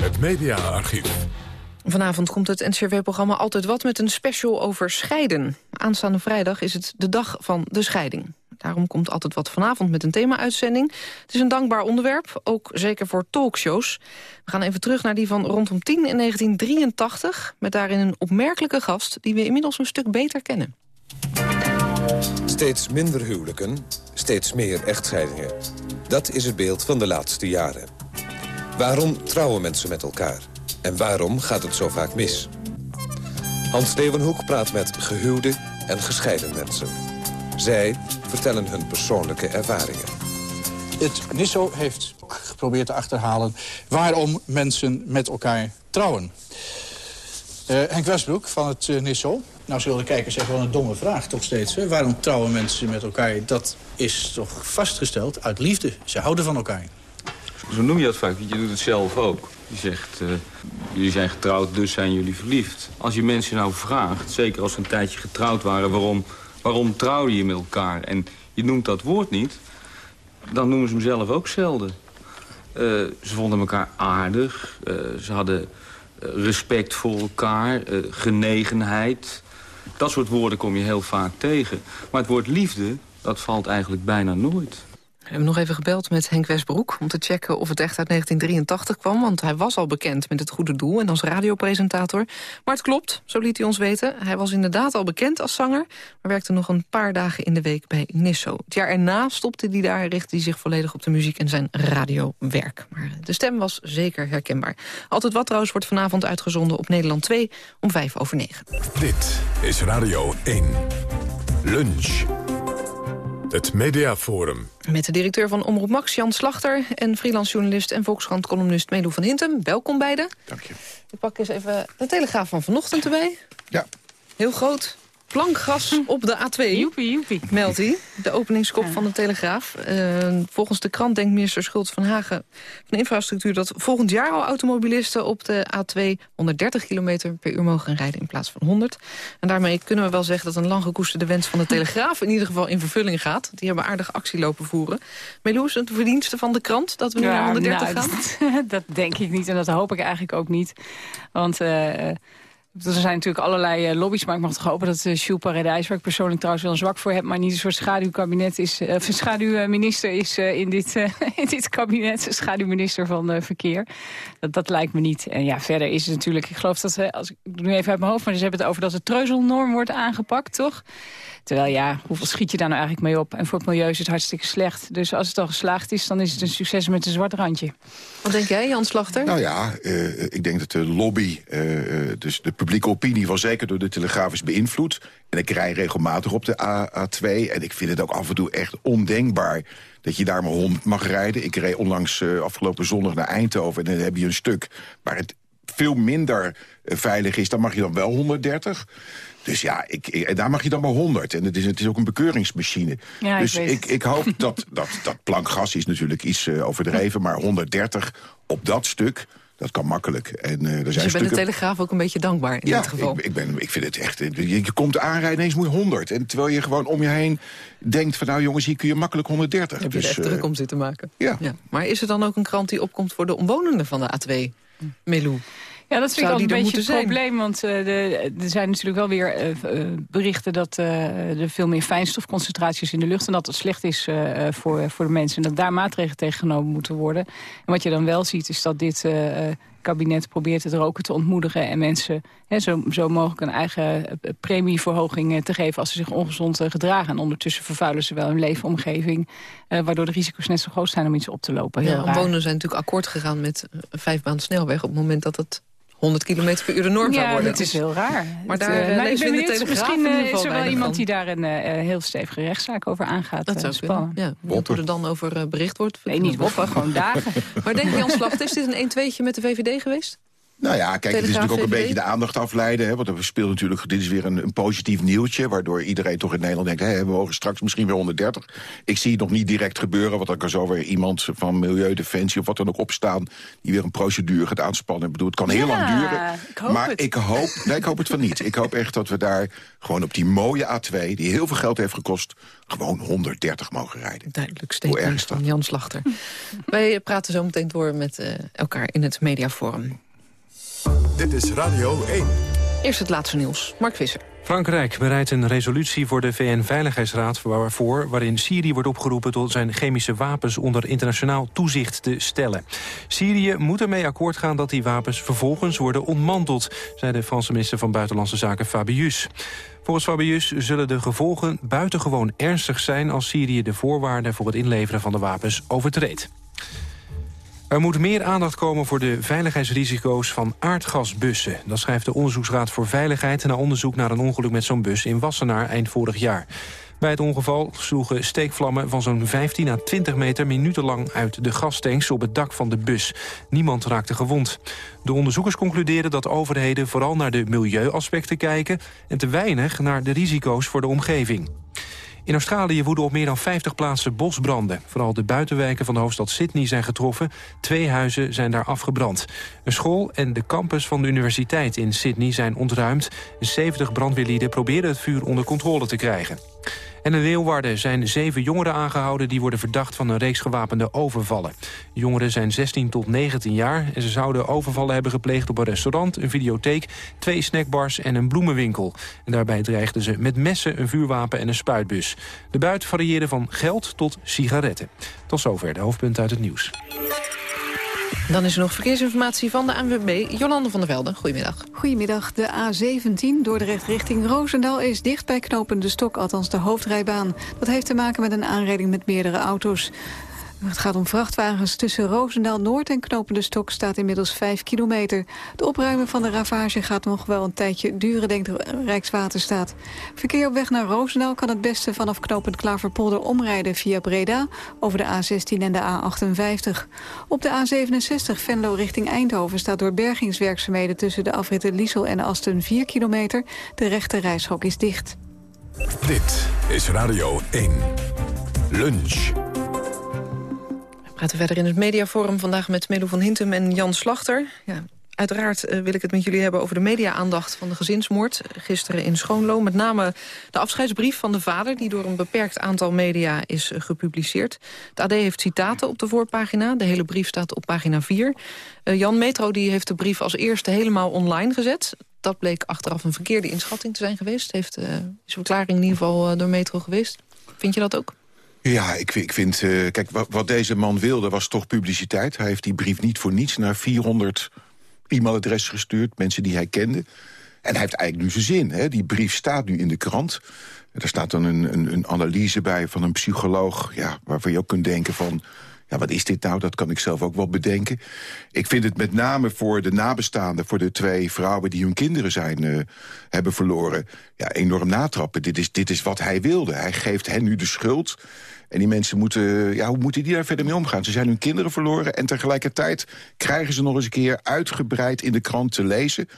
Het mediaarchief. Vanavond komt het NCRW-programma Altijd Wat met een special over scheiden. Aanstaande vrijdag is het de dag van de scheiding. Daarom komt Altijd Wat vanavond met een thema-uitzending. Het is een dankbaar onderwerp, ook zeker voor talkshows. We gaan even terug naar die van rondom 10 in 1983... met daarin een opmerkelijke gast die we inmiddels een stuk beter kennen. Steeds minder huwelijken, steeds meer echtscheidingen. Dat is het beeld van de laatste jaren. Waarom trouwen mensen met elkaar? En waarom gaat het zo vaak mis? Hans Leeuwenhoek praat met gehuwde en gescheiden mensen. Zij vertellen hun persoonlijke ervaringen. Het NISO heeft ook geprobeerd te achterhalen waarom mensen met elkaar trouwen. Uh, Henk Westbroek van het uh, NISO. Nou zullen de kijkers zeggen, wel een domme vraag toch steeds. Hè? Waarom trouwen mensen met elkaar? Dat is toch vastgesteld uit liefde. Ze houden van elkaar. Zo noem je dat vaak, want je doet het zelf ook. Je zegt, uh, jullie zijn getrouwd, dus zijn jullie verliefd. Als je mensen nou vraagt, zeker als ze een tijdje getrouwd waren... waarom, waarom trouw je met elkaar? En je noemt dat woord niet, dan noemen ze hem zelf ook zelden. Uh, ze vonden elkaar aardig, uh, ze hadden respect voor elkaar, genegenheid. Dat soort woorden kom je heel vaak tegen. Maar het woord liefde, dat valt eigenlijk bijna nooit. We hebben nog even gebeld met Henk Westbroek... om te checken of het echt uit 1983 kwam. Want hij was al bekend met het goede doel en als radiopresentator. Maar het klopt, zo liet hij ons weten. Hij was inderdaad al bekend als zanger... maar werkte nog een paar dagen in de week bij Nisso. Het jaar erna stopte hij daar richtte hij zich volledig op de muziek... en zijn radiowerk. Maar de stem was zeker herkenbaar. Altijd wat trouwens wordt vanavond uitgezonden op Nederland 2... om vijf over negen. Dit is Radio 1. Lunch. Het Mediaforum. Met de directeur van Omroep Max, Jan Slachter... en freelancejournalist en Volkskrant-columnist Melo van Hintem. Welkom beiden. Dank je. Ik pak eens even de telegraaf van vanochtend erbij. Ja. Heel groot. Plankgas op de A2. Joepie, joepie. Meldt hij. De openingskop van de Telegraaf. Uh, volgens de krant denkt minister Schultz van Hagen van Infrastructuur... dat volgend jaar al automobilisten op de A2 130 km per uur mogen rijden in plaats van 100. En daarmee kunnen we wel zeggen dat een lang gekoesterde wens van de Telegraaf... in ieder geval in vervulling gaat. Die hebben aardig actie lopen voeren. Meloes, het verdienste van de krant dat we nu ja, naar 130 nou, gaan? Dat, *laughs* dat, denk ik niet en dat hoop ik eigenlijk ook niet. Want... Uh, Er zijn natuurlijk allerlei uh, lobby's, maar ik mag toch hopen dat uh, Jules Paradijs, waar ik persoonlijk trouwens wel een zwak voor heb, maar niet een soort schaduwkabinet is, uh, schaduwminister is in, dit, *laughs* in dit kabinet, schaduwminister van Verkeer. Dat, dat lijkt me niet. En ja, verder is het natuurlijk, ik geloof dat, als ik nu even uit mijn hoofd, maar ze hebben het over dat de treuzelnorm wordt aangepakt, toch? Terwijl ja, hoeveel schiet je daar nou eigenlijk mee op? En voor het milieu is het hartstikke slecht. Dus als het al geslaagd is, dan is het een succes met een zwart randje. Wat denk jij, Jan Slachter? Nou ja, uh, ik denk dat de lobby, uh, dus de publieke opinie... wel zeker door de Telegraaf is beïnvloed. En ik rij regelmatig op de A A2. En ik vind het ook af en toe echt ondenkbaar dat je daar maar 100 mag rijden. Ik reed onlangs uh, afgelopen zondag naar Eindhoven... en dan heb je een stuk waar het veel minder veilig is. Dan mag je dan wel 130. Dus ja, ik, ik, daar mag je dan maar 100. En het is, het is ook een bekeuringsmachine. Ja, dus ik, ik, ik, hoop *laughs* dat, dat, dat plankgas is natuurlijk iets uh, overdreven... maar 130 op dat stuk... Dat kan makkelijk. En, uh, er dus zijn je stukken... bent de Telegraaf ook een beetje dankbaar in ja, dit geval? Ik, ik, ben, ik vind het echt... Je, je komt aanrijden ineens moet je 100. En terwijl je gewoon om je heen denkt van... nou jongens, hier kun je makkelijk 130. Heb je dus, er echt uh, druk om zitten maken? Ja. ja. Maar is er dan ook een krant die opkomt voor de omwonenden van de A2? Melou? Ja, dat vind Zou ik al een beetje het probleem. Want uh, de, er zijn natuurlijk wel weer uh, berichten dat uh, er veel meer fijnstofconcentraties in de lucht... en dat het slecht is voor, voor de mensen. En dat daar maatregelen tegen genomen moeten worden. En wat je dan wel ziet is dat dit kabinet probeert het roken te ontmoedigen... en mensen hè, zo, zo mogelijk een eigen premieverhoging te geven... als ze zich ongezond gedragen. En ondertussen vervuilen ze wel hun leefomgeving... waardoor de risico's net zo groot zijn om iets op te lopen. Ja, omwonenden zijn natuurlijk akkoord gegaan met een vijfbaan snelweg... op het moment dat het 100 km per uur de norm zou ja, worden. dat is heel raar. Maar daar uh, uh, nou, ik ben benieuwd, misschien uh, is er wel iemand die daar een heel stevige rechtszaak over aangaat. Dat zou spannend. Ja, wat er dan over bericht wordt. Nee, niet woppen, gewoon dagen. *laughs* maar denk je, Jan Slacht, is dit een 1-2'tje met de VVD geweest? Nou ja, kijk, het is natuurlijk ook een beetje de aandacht afleiden. Hè, want er speelt natuurlijk, dit is weer een, een positief nieuwtje... waardoor iedereen toch in Nederland denkt... Hé, we mogen straks misschien weer 130. Ik zie het nog niet direct gebeuren... want dan kan zo weer iemand van Milieudefensie of wat dan ook opstaan... die weer een procedure gaat aanspannen. Ik bedoel, het kan heel ja, lang duren. Ik maar het. ik hoop, nee, ik hoop het van niet. Ik hoop echt dat we daar gewoon op die mooie A2... die heel veel geld heeft gekost, gewoon 130 mogen rijden. Duidelijk statement van Jan Slachter. Wij praten zo meteen door met uh, elkaar in het Mediaforum. Dit is Radio 1. Eerst het laatste nieuws. Mark Visser. Frankrijk bereidt een resolutie voor de VN-veiligheidsraad... Waarvoor, waarin Syrië wordt opgeroepen tot zijn chemische wapens... onder internationaal toezicht te stellen. Syrië moet ermee akkoord gaan dat die wapens vervolgens worden ontmanteld... zei de Franse minister van Buitenlandse Zaken Fabius. Volgens Fabius zullen de gevolgen buitengewoon ernstig zijn... als Syrië de voorwaarden voor het inleveren van de wapens overtreedt. Er moet meer aandacht komen voor de veiligheidsrisico's van aardgasbussen. Dat schrijft de Onderzoeksraad voor Veiligheid... na onderzoek naar een ongeluk met zo'n bus in Wassenaar eind vorig jaar. Bij het ongeval sloegen steekvlammen van zo'n 15 à 20 meter minutenlang uit de gastanks op het dak van de bus. Niemand raakte gewond. De onderzoekers concluderen dat overheden vooral naar de milieuaspecten kijken... en te weinig naar de risico's voor de omgeving. In Australië woeden op meer dan 50 plaatsen bosbranden. Vooral de buitenwijken van de hoofdstad Sydney zijn getroffen. Twee huizen zijn daar afgebrand. Een school en de campus van de universiteit in Sydney zijn ontruimd. 70 brandweerlieden proberen het vuur onder controle te krijgen. En in Leeuwarden zijn zeven jongeren aangehouden... die worden verdacht van een reeks gewapende overvallen. Jongeren zijn 16 tot 19 jaar... en ze zouden overvallen hebben gepleegd op een restaurant, een videotheek... twee snackbars en een bloemenwinkel. En daarbij dreigden ze met messen, een vuurwapen en een spuitbus. De buit varieerde van geld tot sigaretten. Tot zover de hoofdpunten uit het nieuws. Dan is er nog verkeersinformatie van de ANWB. Jolande van der Velde, goedemiddag. Goedemiddag. De A17 Dordrecht richting Roosendaal is dicht bij knopende stok, althans de hoofdrijbaan. Dat heeft te maken met een aanrijding met meerdere auto's. Het gaat om vrachtwagens tussen Roosendaal-Noord en Knopende Stok staat inmiddels 5 kilometer. De opruiming van de ravage gaat nog wel een tijdje duren, denkt Rijkswaterstaat. Verkeer op weg naar Roosendaal kan het beste vanaf Knopend Klaverpolder omrijden via Breda over de A16 en de A58. Op de A67 Venlo richting Eindhoven staat door bergingswerkzaamheden tussen de afritten Liesel en Asten 4 kilometer. De rechte reishok is dicht. Dit is Radio 1. Lunch. Praten verder in het mediaforum vandaag met Melo van Hintem en Jan Slachter. Ja, uiteraard uh, wil ik het met jullie hebben over de media-aandacht van de gezinsmoord. Gisteren in Schoonlo, met name de afscheidsbrief van de vader... die door een beperkt aantal media is uh, gepubliceerd. Het AD heeft citaten op de voorpagina. De hele brief staat op pagina 4. Uh, Jan Metro die heeft de brief als eerste helemaal online gezet. Dat bleek achteraf een verkeerde inschatting te zijn geweest. Heeft, uh, verklaring in ieder geval door Metro geweest. Vind je dat ook? Ja, ik, ik vind... kijk, wat, wat, deze man wilde was toch publiciteit. Hij heeft die brief niet voor niets naar 400 e-mailadressen gestuurd. Mensen die hij kende. En hij heeft eigenlijk nu zijn zin. Hè? Die brief staat nu in de krant. Er staat dan een, een, een analyse bij van een psycholoog... Ja, waarvan je ook kunt denken van... Ja, wat is dit nou? Dat kan ik zelf ook wel bedenken. Ik vind het met name voor de nabestaanden... voor de twee vrouwen die hun kinderen zijn, uh, hebben verloren... Ja, enorm natrappen. Dit is, dit is wat hij wilde. Hij geeft hen nu de schuld. En die mensen moeten... Ja, hoe moeten die daar verder mee omgaan? Ze zijn hun kinderen verloren... en tegelijkertijd krijgen ze nog eens een keer uitgebreid in de krant te lezen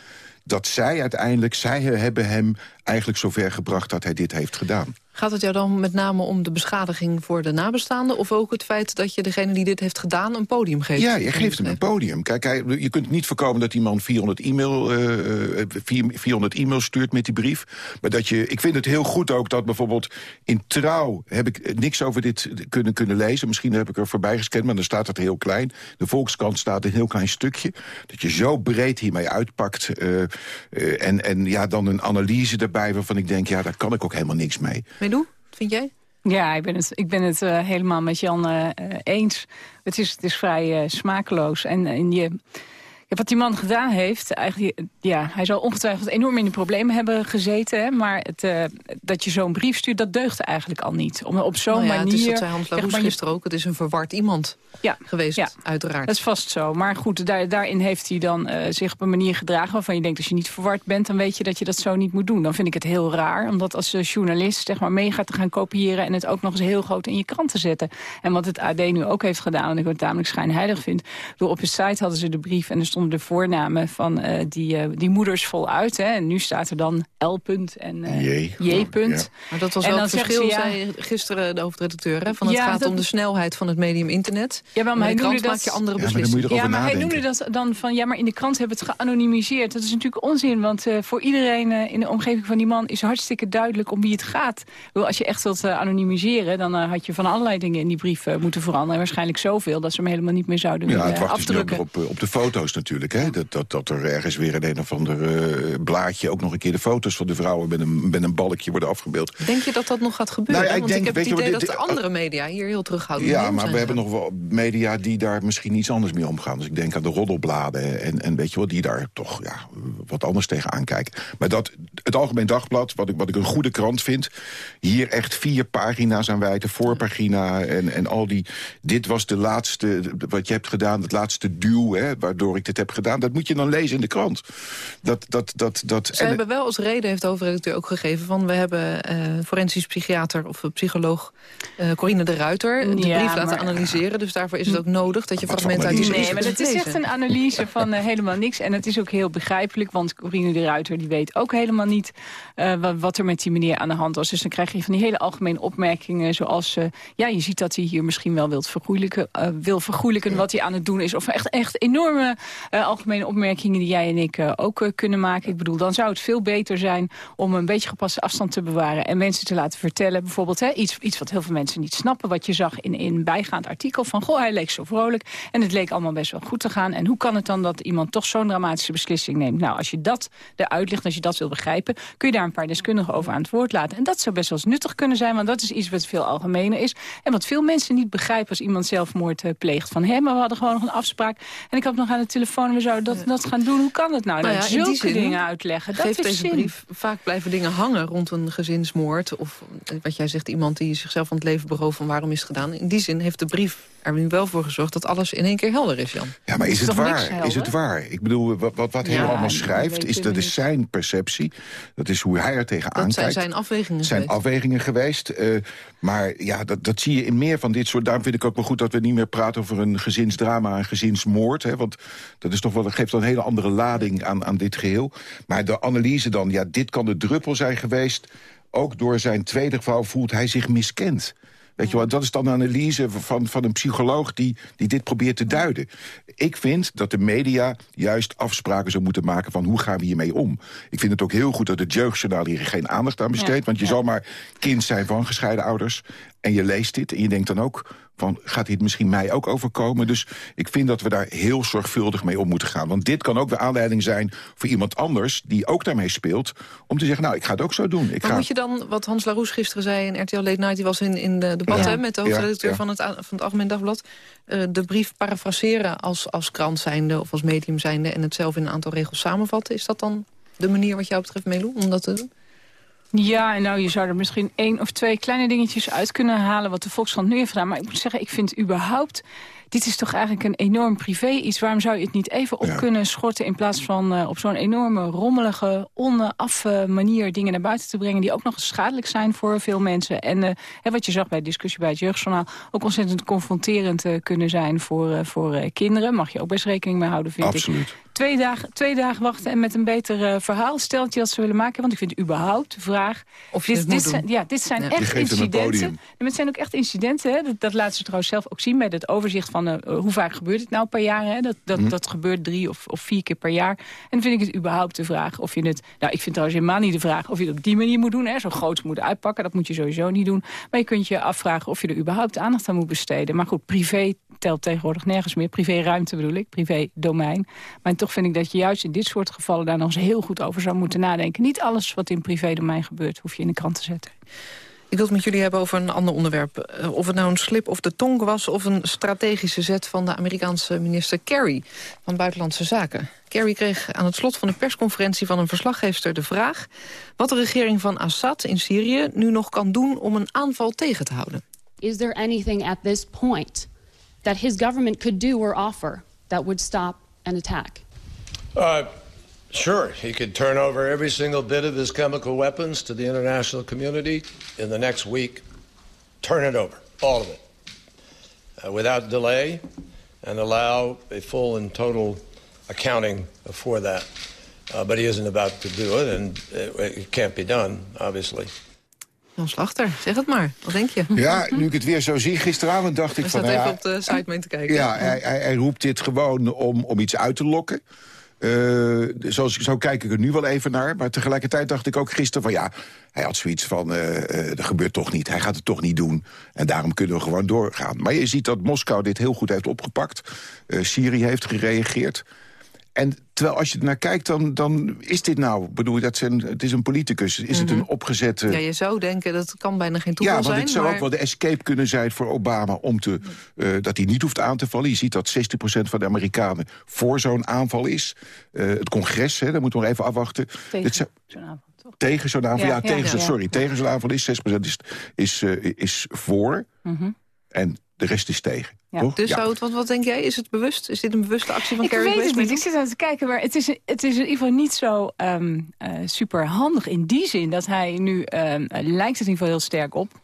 dat zij uiteindelijk, zij hebben hem eigenlijk zover gebracht dat hij dit heeft gedaan. Gaat het jou dan met name om de beschadiging voor de nabestaanden... of ook het feit dat je degene die dit heeft gedaan een podium geeft? Ja, je geeft hem een podium. Kijk, hij, je kunt niet voorkomen dat die man 400 e-mail, uh, 400 e-mails stuurt met die brief. Maar dat je, ik vind het heel goed ook dat bijvoorbeeld in Trouw... heb ik niks over dit kunnen, kunnen lezen. Misschien heb ik er voorbij gescand, maar dan staat het heel klein. De Volkskant staat een heel klein stukje. Dat je zo breed hiermee uitpakt. Uh, uh, en, en ja, dan een analyse daarbij waarvan ik denk... ja, daar kan ik ook helemaal niks mee. Meedoe, vind jij? Ja, ik ben het, ik ben het uh, helemaal met Jan uh, eens. Het is, het is vrij smakeloos. En, en je, wat die man gedaan heeft, eigenlijk, ja, hij zal ongetwijfeld enorm in de problemen hebben gezeten. Hè, maar het, uh, dat je zo'n brief stuurt, dat deugt eigenlijk al niet. Om op zo'n nou ja, manier... Het is dat zei Hans Laroes gisteren ook. Het is een verward iemand ja, geweest, ja, uiteraard. Dat is vast zo. Maar goed, daar, daarin heeft hij dan uh, zich op een manier gedragen... waarvan je denkt, als je niet verward bent... dan weet je dat je dat zo niet moet doen. Dan vind ik het heel raar, omdat als journalist zeg maar, mee gaat te gaan kopiëren... en het ook nog eens heel groot in je krant te zetten. En wat het AD nu ook heeft gedaan, en ik het tamelijk schijnheilig vind... door op hun site hadden ze de brief en er stonden de voornamen van uh, die, uh, die moeders voluit. Hè. En nu staat er dan L. -punt en uh, J. J punt. Ja. Maar dat was wel het verschil, ze, ja, zei gisteren de hoofdredacteur. Hè, van het ja, gaat dat... om de snelheid van het medium internet. Ja, maar, maar hij krant dat... maak je andere ja, beslissingen. Maar ja, maar nadenken. hij noemde dat dan van... ja, maar in de krant hebben we het geanonimiseerd. Dat is natuurlijk onzin, want uh, voor iedereen uh, in de omgeving van die man... is hartstikke duidelijk om wie het gaat. Bedoel, als je echt wilt uh, anonimiseren... dan had je van allerlei dingen in die brief moeten veranderen. En waarschijnlijk zoveel dat ze hem helemaal niet meer zouden ja, het wacht afdrukken. Dus op, op de foto's natuurlijk. Hè? Dat, dat, dat er ergens weer in een of ander uh, blaadje... ook nog een keer de foto's van de vrouwen met een, met een balkje worden afgebeeld. Denk je dat dat nog gaat gebeuren? Nou ja, ik Want denk, ik heb het idee je, dat de andere media hier heel terughoudend Ja, maar we hebben nog wel media die daar misschien iets anders mee omgaan. Dus ik denk aan de roddelbladen en, en weet je wel, die daar toch ja, wat anders tegen aankijken. Maar dat, het Algemeen Dagblad, wat ik, wat ik een goede krant vind... hier echt vier pagina's aan wijten, voorpagina en, en al die... Dit was de laatste, wat je hebt gedaan, het laatste duw, hè, waardoor ik dit heb gedaan. Dat moet je dan lezen in de krant. Dat, dat, dat, dat, Ze hebben wel als reden, heeft de hoofdredacteur ook gegeven... van we hebben uh, forensisch psychiater of psycholoog uh, Corine de Ruiter... de ja, brief laten maar, analyseren. Dus daarvoor is het ook nodig dat je fragmenten uit die brief Nee, maar het is echt een analyse *laughs* van uh, helemaal niks. En het is ook heel begrijpelijk, want Corine de Ruiter... die weet ook helemaal niet uh, wat, er met die meneer aan de hand was. Dus dan krijg je van die hele algemene opmerkingen... zoals, uh, ja, je ziet dat hij hier misschien wel wilt vergoeilijken, wil vergoeilijken... wat hij aan het doen is. Of echt, echt enorme algemene opmerkingen die jij en ik ook kunnen maken. Ik bedoel, dan zou het veel beter zijn om een beetje gepaste afstand te bewaren... en mensen te laten vertellen, bijvoorbeeld hè, iets, iets wat heel veel mensen niet snappen... wat je zag in een bijgaand artikel van... goh, hij leek zo vrolijk en het leek allemaal best wel goed te gaan. En hoe kan het dan dat iemand toch zo'n dramatische beslissing neemt? Nou, als je dat eruit ligt, als je dat wil begrijpen... kun je daar een paar deskundigen over aan het woord laten. En dat zou best wel eens nuttig kunnen zijn, want dat is iets wat veel algemener is. En wat veel mensen niet begrijpen als iemand zelfmoord pleegt. Van, hé, maar we hadden gewoon nog een afspraak... en ik had nog aan de telefoon en we zouden dat, dat gaan doen. Hoe kan het nou? Nou nou ja, zulke zin dingen uitleggen. Dat Geeft is deze zin. brief vaak blijven dingen hangen rond een gezinsmoord... of eh, wat jij zegt, iemand die zichzelf van het leven berooft... van waarom is het gedaan. In die zin heeft de brief er nu wel voor gezorgd... dat alles in één keer helder is, Jan. Ja, maar is, Is het waar? Is het waar? Ik bedoel, wat, wat, wat hij Ja, allemaal schrijft, is, dat is zijn perceptie. Dat is hoe hij er tegenaan Dat zijn kijkt. zijn afwegingen zijn geweest. afwegingen geweest. Uh, maar ja, dat, dat zie je in meer van dit soort... Daarom vind ik ook wel goed dat we niet meer praten over een gezinsdrama... een gezinsmoord, hè, want dat is toch wel, dat geeft dan een hele andere lading aan, aan dit geheel. Maar de analyse dan, ja, dit kan de druppel zijn geweest... ook door zijn tweede vrouw voelt hij zich miskend. Weet je wel, dat is dan een analyse van, van een psycholoog die, die dit probeert te duiden. Ik vind dat de media juist afspraken zou moeten maken van hoe gaan we hiermee om. Ik vind het ook heel goed dat het jeugdjournaal hier geen aandacht aan besteedt. Ja, want je ja. zal maar kind zijn van gescheiden ouders. En je leest dit en je denkt dan ook... van gaat dit misschien mij ook overkomen? Dus ik vind dat we daar heel zorgvuldig mee om moeten gaan. Want dit kan ook weer aanleiding zijn voor iemand anders... die ook daarmee speelt, om te zeggen, nou, ik ga het ook zo doen. Ik maar ga... moet je dan, wat Hans Laroes gisteren zei in RTL Late Night... die was in, in de debat Ja. hè, met de hoofdredacteur ja. van, het, van het Algemeen Dagblad... eh, de brief parafraseren als, als krant zijnde of als medium zijnde... en het zelf in een aantal regels samenvatten. Is dat dan de manier wat jou betreft, Melo, om dat te doen? Ja, en nou, je zou er misschien één of twee kleine dingetjes uit kunnen halen... wat de Volkskrant nu heeft gedaan. Maar ik moet zeggen, ik vind überhaupt... dit is toch eigenlijk een enorm privé iets. Waarom zou je het niet even op kunnen schorten... in plaats van eh, op zo'n enorme, rommelige, onaffe manier... dingen naar buiten te brengen die ook nog schadelijk zijn voor veel mensen. En eh, wat je zag bij de discussie bij het Jeugdjournaal... ook ontzettend confronterend eh, kunnen zijn voor, voor kinderen. Mag je ook best rekening mee houden, vind ik. Twee dagen, twee dagen wachten en met een beter eh, verhaal. Stel dat je dat zou willen maken. Want ik vind überhaupt de vraag... Of dit, zijn. Ja, dit zijn Ja. Echt incidenten. En het zijn ook echt incidenten. Hè? Dat, dat laten ze trouwens zelf ook zien bij het overzicht van... eh, hoe vaak gebeurt het nou per jaar. Hè? Dat, dat, Mhm. dat gebeurt drie of, of vier keer per jaar. En dan vind ik het überhaupt de vraag of je het... Nou, ik vind trouwens helemaal niet de vraag of je het op die manier moet doen. Hè? Zo groot moet uitpakken, dat moet je sowieso niet doen. Maar je kunt je afvragen of je er überhaupt aandacht aan moet besteden. Maar goed, privé telt tegenwoordig nergens meer. Privé-ruimte bedoel ik, privé-domein. Maar toch vind ik dat je juist in dit soort gevallen... daar nog eens heel goed over zou moeten nadenken. Niet alles wat in privé-domein gebeurt, hoef je in de krant te zetten. Ik wil het met jullie hebben over een ander onderwerp. Eh, of het nou een slip of de tong was... of een strategische zet van de Amerikaanse minister Kerry van Buitenlandse Zaken. Kerry kreeg aan het slot van de persconferentie van een verslaggever de vraag... wat de regering van Assad in Syrië nu nog kan doen om een aanval tegen te houden. Is there anything at this point that his government could do or offer that would stop an attack? Uh, sure, he could turn over every single bit of his chemical weapons to the international community in the next week. Turn it over, all of it, uh, without delay, and allow a full and total accounting for that. Uh, but he isn't about to do it, and it, it can't be done, obviously. Jan Slachter, zeg het maar. Wat denk je? Ja, nu ik het weer zo zie, gisteravond dacht ik van... zaten nou even ja, op de site mee te kijken. Ja, hij, hij, hij roept dit gewoon om, om iets uit te lokken. Eh, zoals, zo kijk ik er nu wel even naar. Maar tegelijkertijd dacht ik ook gisteren van ja... hij had zoiets van, eh eh, dat gebeurt toch niet. Hij gaat het toch niet doen. En daarom kunnen we gewoon doorgaan. Maar je ziet dat Moskou dit heel goed heeft opgepakt. Eh, Syrië heeft gereageerd. En terwijl als je er naar kijkt, dan, dan is dit nou... bedoel, dat zijn, het is een politicus. Is het Mhm. een opgezette... Ja, je zou denken, dat kan bijna geen toeval Ja, want zijn. dit zou maar... ook wel de escape kunnen zijn voor Obama... Om te, eh, dat hij niet hoeft aan te vallen. Je ziet dat 60% van de Amerikanen voor zo'n aanval is. Eh, het congres, hè, daar moeten we nog even afwachten. Zou- zo'n aanval, toch? tegen zo'n aanval, ja, Ja, tegen ja, zo'n- ja. sorry, tegen zo'n aanval is 6% is, is, eh, is voor. Mhm. En de rest is tegen. Ja. Toch? Dus Ja. zou het, wat, wat denk jij? Is het bewust? Is dit een bewuste actie van Ik Kerry weet geweest? het niet. Ik zit aan te kijken, maar het is, het is in ieder geval niet zo ehm super handig in die zin dat hij nu, ehm, lijkt het in ieder geval heel sterk op,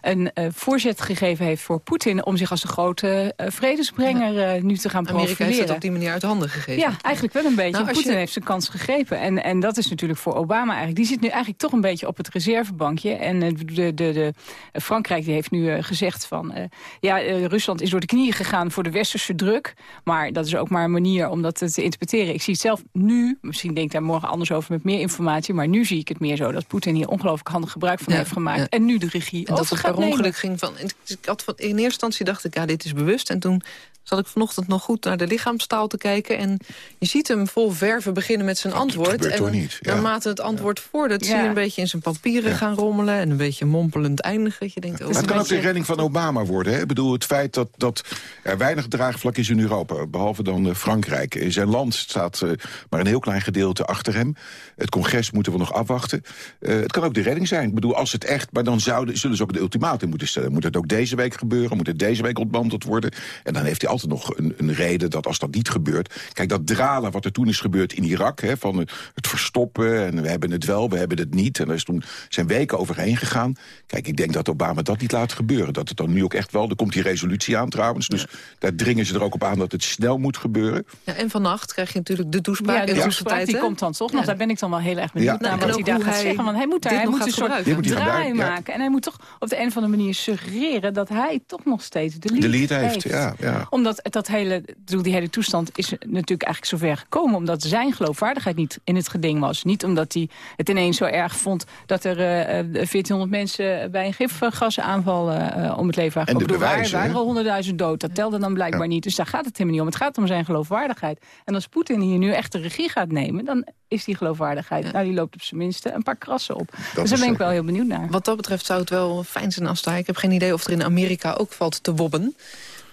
een eh, voorzet gegeven heeft voor Poetin om zich als de grote eh, vredesbrenger eh, nu te gaan Amerika heeft profileren. het op die manier uit de handen gegeven. Ja, eigenlijk wel een beetje. Nou, Poetin je- heeft zijn kans gegrepen. En, en dat is natuurlijk voor Obama eigenlijk. Die zit nu eigenlijk toch een beetje op het reservebankje. En de, de, de, Frankrijk die heeft nu gezegd van... ja, Rusland is door de knieën gegaan voor de westerse druk. Maar dat is ook maar een manier om dat te interpreteren. Ik zie het zelf nu, misschien denk ik daar morgen anders over met meer informatie... maar nu zie ik het meer zo dat Poetin hier ongelooflijk handig gebruik van Ja, heeft gemaakt. ja. En nu de regie En dat het per nemen. ongeluk ging van... Ik had van in eerste instantie dacht ik, ja, dit is bewust. En toen zat ik vanochtend nog goed naar de lichaamstaal te kijken. En je ziet hem vol verven beginnen met zijn antwoord. gebeurt en toch niet, ja. naarmate het antwoord voordat zie Ja. je een beetje in zijn papieren gaan rommelen. En een beetje mompelend eindigen. Dat Je denkt, oh, Maar het kan ook de redding van Obama worden. Hè? Ik bedoel, het feit dat, dat er weinig draagvlak is in Europa... behalve dan eh, Frankrijk. In zijn land staat eh, maar een heel klein gedeelte achter hem. Het congres moeten we nog afwachten. Eh, het kan ook de redding zijn. Ik bedoel, als het echt... maar dan zouden, zullen ze ook de ultimatum moeten stellen. Moet het ook deze week gebeuren? Moet het deze week ontmanteld worden? En dan heeft hij altijd nog een, een reden dat als dat niet gebeurt... Kijk, dat dralen wat er toen is gebeurd in Irak... Hè, van het verstoppen en we hebben het wel, we hebben het niet... en er is toen zijn weken overheen gegaan. Kijk, ik denk dat Obama dat niet laat gebeuren. Dat het dan nu ook echt wel... Er komt die resolutie aan trouwens, dus daar dringen ze er ook op aan... dat het snel moet gebeuren. Ja, en vannacht krijg je natuurlijk de toespraak. Ja, de de toespraak tussentijd, die komt dan toch nog. Ja. Daar ben ik dan wel heel erg benieuwd Ja. naar wat ook hij daar gaat hij zeggen. Want hij moet daar hij moet een gaat soort gebruiken. Dit moet hij gaan draai maken. En hij moet toch op de een of andere manier suggereren... dat hij toch nog steeds de lead, De lead heeft, ja, ja. Omdat dat hele, die hele toestand is natuurlijk eigenlijk zover gekomen... omdat zijn geloofwaardigheid niet in het geding was. Niet omdat hij het ineens zo erg vond... dat er uh, 1400 mensen bij een gifgasaanval uh, om het leven waren En de. Er bewijzen, waren honderdduizend dood. Dat telde dan blijkbaar niet. Dus daar gaat het helemaal niet om. Het gaat om zijn geloofwaardigheid. En als Poetin hier nu echt de regie gaat nemen... dan is die geloofwaardigheid, nou die loopt op zijn minste een paar krassen op. dus daar ben ik wel heel benieuwd naar. Wat dat betreft zou het wel fijn zijn als daar... ik heb geen idee of er in Amerika ook valt te wobben...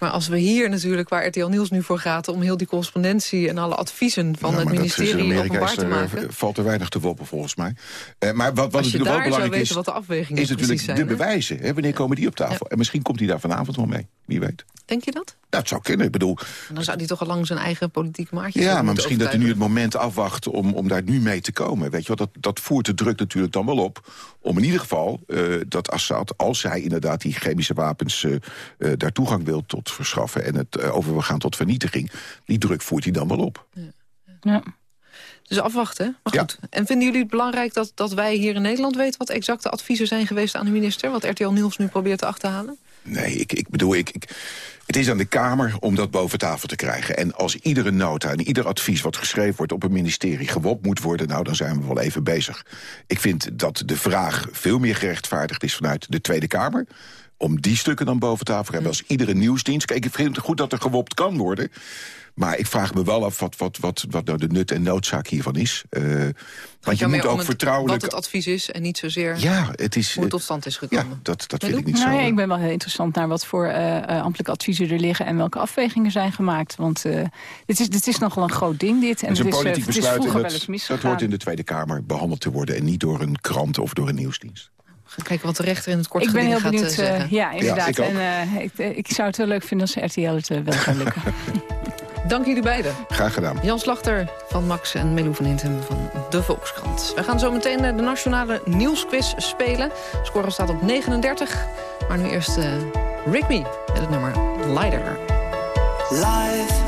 Maar als we hier natuurlijk, waar RTL Nieuws nu voor gaat... om heel die correspondentie en alle adviezen van Ja, het dat ministerie Amerika openbaar te er, maken... eh, valt er weinig te woppen volgens mij. Eh, maar wat, wat Als je natuurlijk ook daar zou belangrijk is, wat de afwegingen is natuurlijk zijn, de hè? bewijzen. Hè? Wanneer komen die op tafel? En misschien komt hij daar vanavond wel mee. Wie weet. Denk je dat? Het zou kunnen. Ik bedoel, Dan zou hij toch al lang zijn eigen politiek maatje ja, maar misschien dat hij nu het moment afwacht om, om daar nu mee te komen. Weet je wel, dat, dat voert de druk natuurlijk dan wel op. Om in ieder geval eh, dat Assad, als hij inderdaad die chemische wapens... eh, eh, daar toegang wil tot verschaffen en het uh, over wil gaan tot vernietiging... die druk voert hij dan wel op. Ja. Dus afwachten, maar goed. En vinden jullie het belangrijk dat, dat wij hier in Nederland weten... wat exacte adviezen zijn geweest aan de minister? Wat RTL Nieuws nu probeert te achterhalen? Nee, ik, ik bedoel, ik, ik, het is aan de Kamer om dat boven tafel te krijgen. En als iedere nota en ieder advies wat geschreven wordt op een ministerie gewopt moet worden, nou dan zijn we wel even bezig. Ik vind dat de vraag veel meer gerechtvaardigd is vanuit de Tweede Kamer om die stukken dan boven tafel te hebben. Als iedere nieuwsdienst... Kijk, ik vind het goed dat er gewopt kan worden... Maar ik vraag me wel af wat, wat, wat, wat nou de nut en noodzaak hiervan is. Uh, want je moet ook het- vertrouwelijk... Wat het advies is en niet zozeer Ja, het is... hoe het tot stand is gekomen. Ja, dat, dat vind ik niet Nou zo. ja, ik ben wel heel interessant naar wat voor eh, eh, ambtelijke adviezen er liggen... en welke afwegingen zijn gemaakt. Want eh, dit, is, dit is nogal een groot ding, dit. En Het is een het is, eh, politiek het is besluit wel eens dat, dat hoort in de Tweede Kamer behandeld te worden... en niet door een krant of door een nieuwsdienst. Gaan kijken wat de rechter in het kort Ik ben heel gaat benieuwd, eh, eh, zeggen. ja, inderdaad. ik en eh, ik, eh, ik zou het heel leuk vinden als RTL het eh, wel zou lukken. *laughs* Dank jullie beiden. Graag gedaan. Jan Slachter van Max en Melou van Hintem van de Volkskrant. We gaan zo meteen eh, de nationale nieuwsquiz spelen. De score staat op 39. Maar nu eerst eh, Rick Me met het nummer Lighter. Life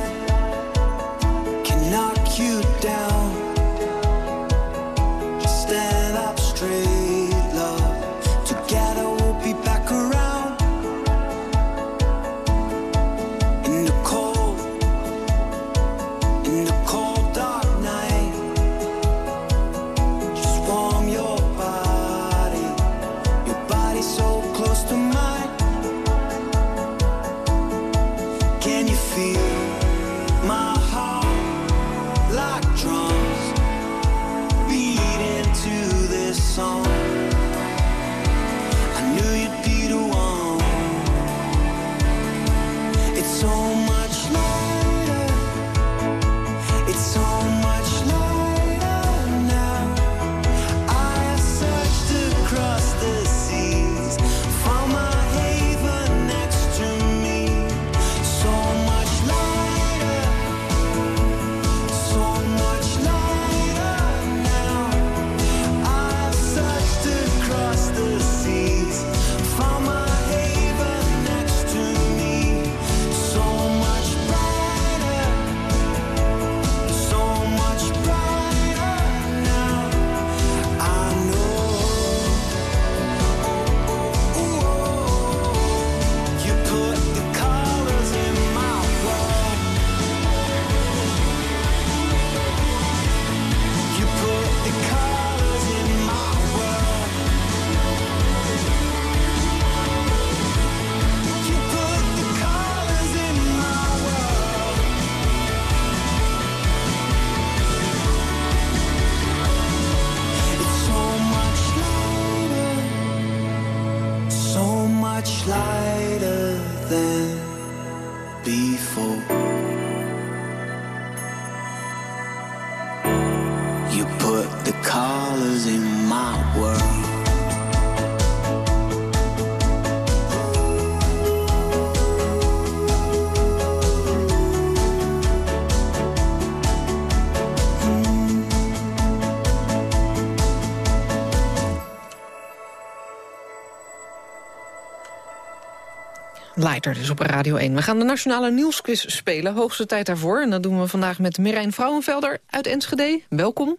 Leiter dus op Radio 1. We gaan de nationale nieuwsquiz spelen. Hoogste tijd daarvoor. En dat doen we vandaag met Merijn Vrouwenvelder uit Enschede. Welkom.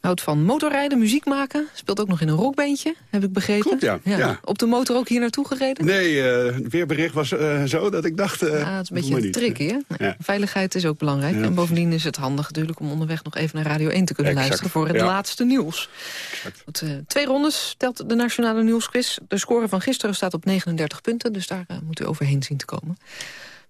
Houdt van motorrijden, muziek maken. Speelt ook nog in een rockbandje, heb ik begrepen. Klopt, ja. ja. Op de motor ook hier naartoe gereden? Nee, uh, het weerbericht was uh, zo dat ik dacht... Uh, ja, het is een beetje tricky, hè? Ja. Veiligheid is ook belangrijk. En bovendien is het handig natuurlijk om onderweg nog even naar Radio 1 te kunnen exact. luisteren... voor het laatste nieuws. Twee rondes telt de Nationale Nieuwsquiz. De score van gisteren staat op 39 punten, dus daar moet u overheen zien te komen.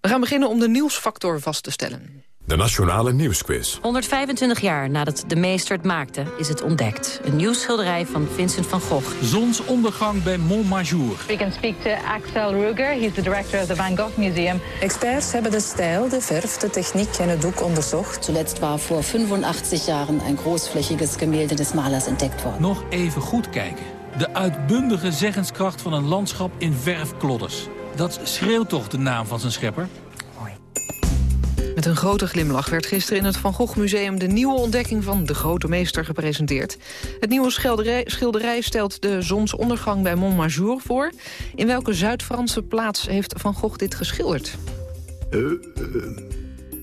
We gaan beginnen om de nieuwsfactor vast te stellen. De Nationale Nieuwsquiz. 125 jaar nadat de meester het maakte, is het ontdekt. Een nieuw schilderij van Vincent van Gogh. Zonsondergang bij Montmajour. We can speak to Axel Ruger. He's the director of the Van Gogh Museum. Experts hebben de stijl, de verf, de techniek en het doek onderzocht. Zuletzt war voor 85 jaar een großflächiges Gemälde des Malers entdeckt worden. Nog even goed kijken. De uitbundige zeggenskracht van een landschap in verfklodders. Dat schreeuwt toch de naam van zijn schepper? Met een grote glimlach werd gisteren in het Van Gogh Museum... de nieuwe ontdekking van de grote meester gepresenteerd. Het nieuwe schilderij, stelt de zonsondergang bij Montmajour voor. In welke Zuid-Franse plaats heeft Van Gogh dit geschilderd? Uh, uh,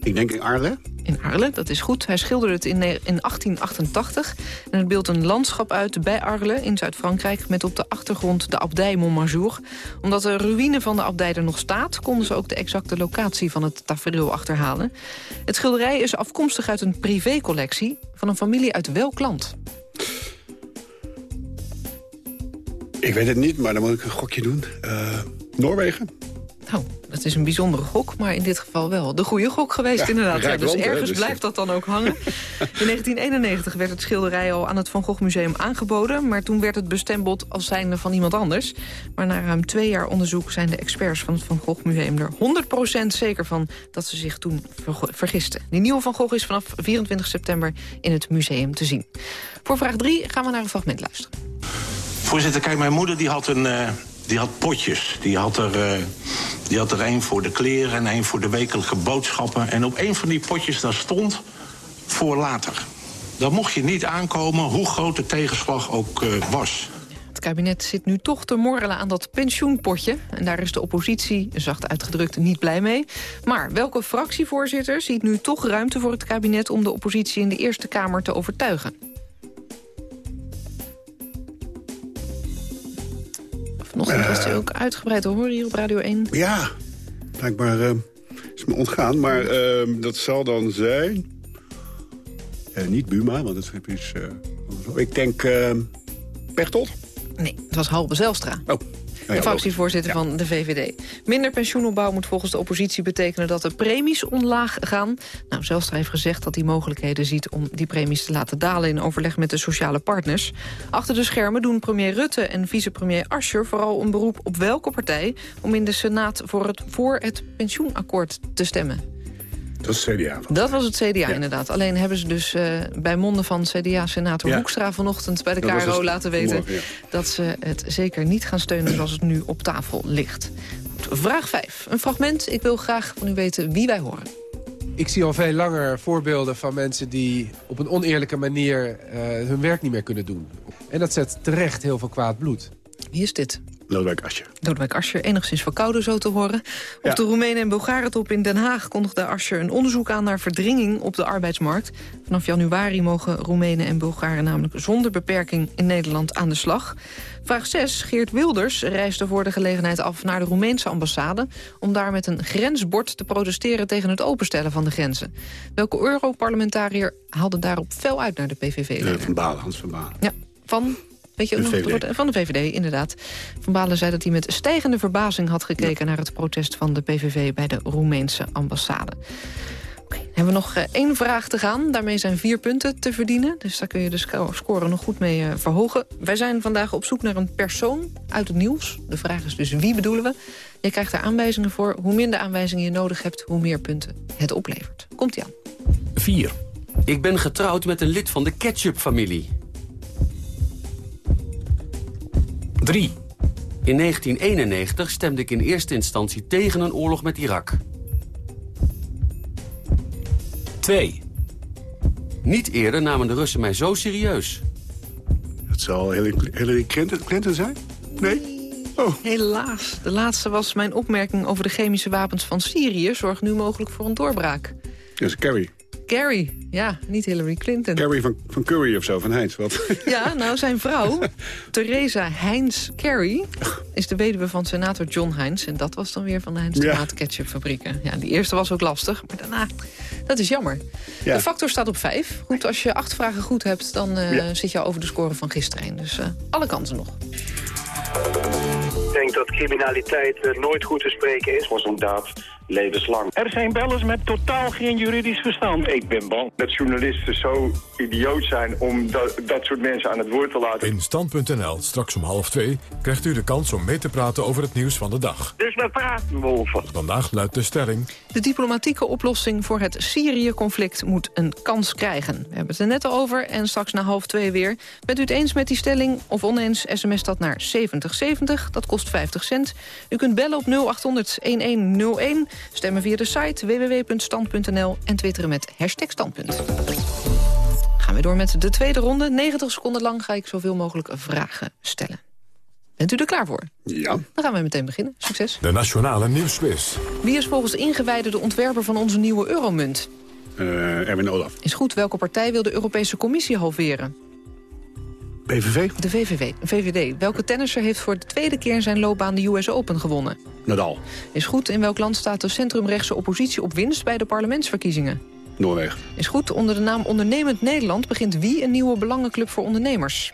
ik denk in Arles. In Arles, dat is goed. Hij schilderde het in, in 1888. En het beeldt een landschap uit bij Arles in Zuid-Frankrijk... met op de achtergrond de abdij Montmajour. Omdat de ruïne van de abdij er nog staat... konden ze ook de exacte locatie van het tafereel achterhalen. Het schilderij is afkomstig uit een privécollectie... van een familie uit welk land? Ik weet het niet, maar dan moet ik een gokje doen. Uh, Noorwegen? Nou, dat is een bijzondere gok, maar in dit geval wel de goede gok geweest inderdaad. Ja, dus ergens dus blijft dat dan ook hangen. *laughs* In 1991 werd het schilderij al aan het Van Gogh Museum aangeboden... maar toen werd het bestempeld als zijnde van iemand anders. Maar na ruim twee jaar onderzoek zijn de experts van het Van Gogh Museum... er 100% zeker van dat ze zich toen vergisten. Die nieuwe Van Gogh is vanaf 24 september in het museum te zien. Voor vraag 3 gaan we naar een fragment luisteren. Voorzitter, kijk, mijn moeder die had een... Uh die had potjes. Die had er, uh, die had er één voor de kleren en één voor de wekelijke boodschappen. En op één van die potjes daar stond voor later. Dan mocht je niet aankomen, hoe groot de tegenslag ook uh, was. Het kabinet zit nu toch te morrelen aan dat pensioenpotje. En daar is de oppositie, zacht uitgedrukt, niet blij mee. Maar welke fractievoorzitter ziet nu toch ruimte voor het kabinet... om de oppositie in de Eerste Kamer te overtuigen? Vanochtend was hij ook uitgebreid te horen hier op Radio 1. Ja, blijkbaar uh, is me ontgaan. Maar uh, dat zal dan zijn... Uh, niet Buma, want het is... ik denk Pechtold? Nee, het was Halbe Zelstra. Oh de fractievoorzitter van de VVD. Minder pensioenopbouw moet volgens de oppositie betekenen dat de premies omlaag gaan. Nou, Zelstra heeft gezegd dat hij mogelijkheden ziet om die premies te laten dalen in overleg met de sociale partners. Achter de schermen doen premier Rutte en vicepremier Ascher vooral een beroep op welke partij om in de Senaat voor het, voor het pensioenakkoord te stemmen. Dat is het CDA. Dat was het CDA, inderdaad. Alleen hebben ze dus uh, bij monden van CDA-senator ja. Hoekstra vanochtend bij de KRO dus laten weten... dat ze het zeker niet gaan steunen zoals het nu op tafel ligt. Goed, vraag 5. Een fragment. Ik wil graag van u weten wie wij horen. Ik zie al veel langer voorbeelden van mensen die op een oneerlijke manier uh, hun werk niet meer kunnen doen. En dat zet terecht heel veel kwaad bloed. Wie is dit? Lodewijk Asscher. Lodewijk Asscher, enigszins verkouden zo te horen. Op ja. de Roemenen en Bulgarentop in Den Haag kondigde Asscher een onderzoek aan naar verdringing op de arbeidsmarkt. Vanaf januari mogen Roemenen en Bulgaren namelijk zonder beperking in Nederland aan de slag. Vraag 6. Geert Wilders reisde voor de gelegenheid af naar de Roemeense ambassade... om daar met een grensbord te protesteren tegen het openstellen van de grenzen. Welke Europarlementariër haalde daarop fel uit naar de PVV? Uh, van Balen, Hans van Balen. Ja, van Weet je ook nog, van de VVD, inderdaad. Van Balen zei dat hij met stijgende verbazing had gekeken... naar het protest van de PVV bij de Roemeense ambassade. Oké, okay, hebben we nog uh, één vraag te gaan. Daarmee zijn vier punten te verdienen. Dus daar kun je de score nog goed mee uh, verhogen. Wij zijn vandaag op zoek naar een persoon uit het nieuws. De vraag is dus wie bedoelen we? Je krijgt daar aanwijzingen voor. Hoe minder aanwijzingen je nodig hebt, hoe meer punten het oplevert. Komt-ie aan. 4. Ik ben getrouwd met een lid van de ketchup-familie. 3. In 1991 stemde ik in eerste instantie tegen een oorlog met Irak. 2. Niet eerder namen de Russen mij zo serieus. Het zal Hillary Clinton zijn? Nee? Oh. Helaas. De laatste was mijn opmerking over de chemische wapens van Syrië... zorgt nu mogelijk voor een doorbraak. Dat is Kerry. Kerry. Ja, niet Hillary Clinton. Carrie van, van Curry of zo, van Heinz. Wat? Ja, nou zijn vrouw, *laughs* Theresa Heinz Kerry, is de weduwe van senator John Heinz. En dat was dan weer van de Heinz Ja. tomatenketchupfabrieken. Ja, die eerste was ook lastig, maar daarna, dat is jammer. Ja. De factor staat op vijf. Goed, als je acht vragen goed hebt, dan eh, Ja. zit je al over de score van gisteren heen. Dus eh, alle kansen nog. Ik denk dat criminaliteit eh, nooit goed te spreken is. voor zo'n daad levenslang. Er zijn bellers met totaal geen juridisch verstand. Ik ben bang dat journalisten zo idioot zijn om dat, dat soort mensen aan het woord te laten. In Stand.nl, straks om half twee, krijgt u de kans om mee te praten over het nieuws van de dag. Dus we praten over. Vandaag luidt de stelling... De diplomatieke oplossing voor het Syrië-conflict moet een kans krijgen. We hebben het er net al over en straks na half twee weer. Bent u het eens met die stelling of oneens, sms dat naar 7070. Dat kost 50 cent. U kunt bellen op 0800-1101, stemmen via de site www.stand.nl... en twitteren met hashtag standpunt. Gaan we door met de tweede ronde. 90 seconden lang ga ik zoveel mogelijk vragen stellen. Bent u er klaar voor? Ja. Dan gaan we meteen beginnen. Succes. De Nationale Nieuwsquiz. Wie is volgens de ingewijden de ontwerper van onze nieuwe euromunt? Eh, Erwin Olaf. Is goed, welke partij wil de Europese Commissie halveren? PVV. De VVV, VVD. Welke tennisser heeft voor de tweede keer in zijn loopbaan de US Open gewonnen? Nadal. Is goed, in welk land staat de centrumrechtse oppositie op winst bij de parlementsverkiezingen? Noorwegen. Is goed, onder de naam Ondernemend Nederland begint wie een nieuwe belangenclub voor ondernemers?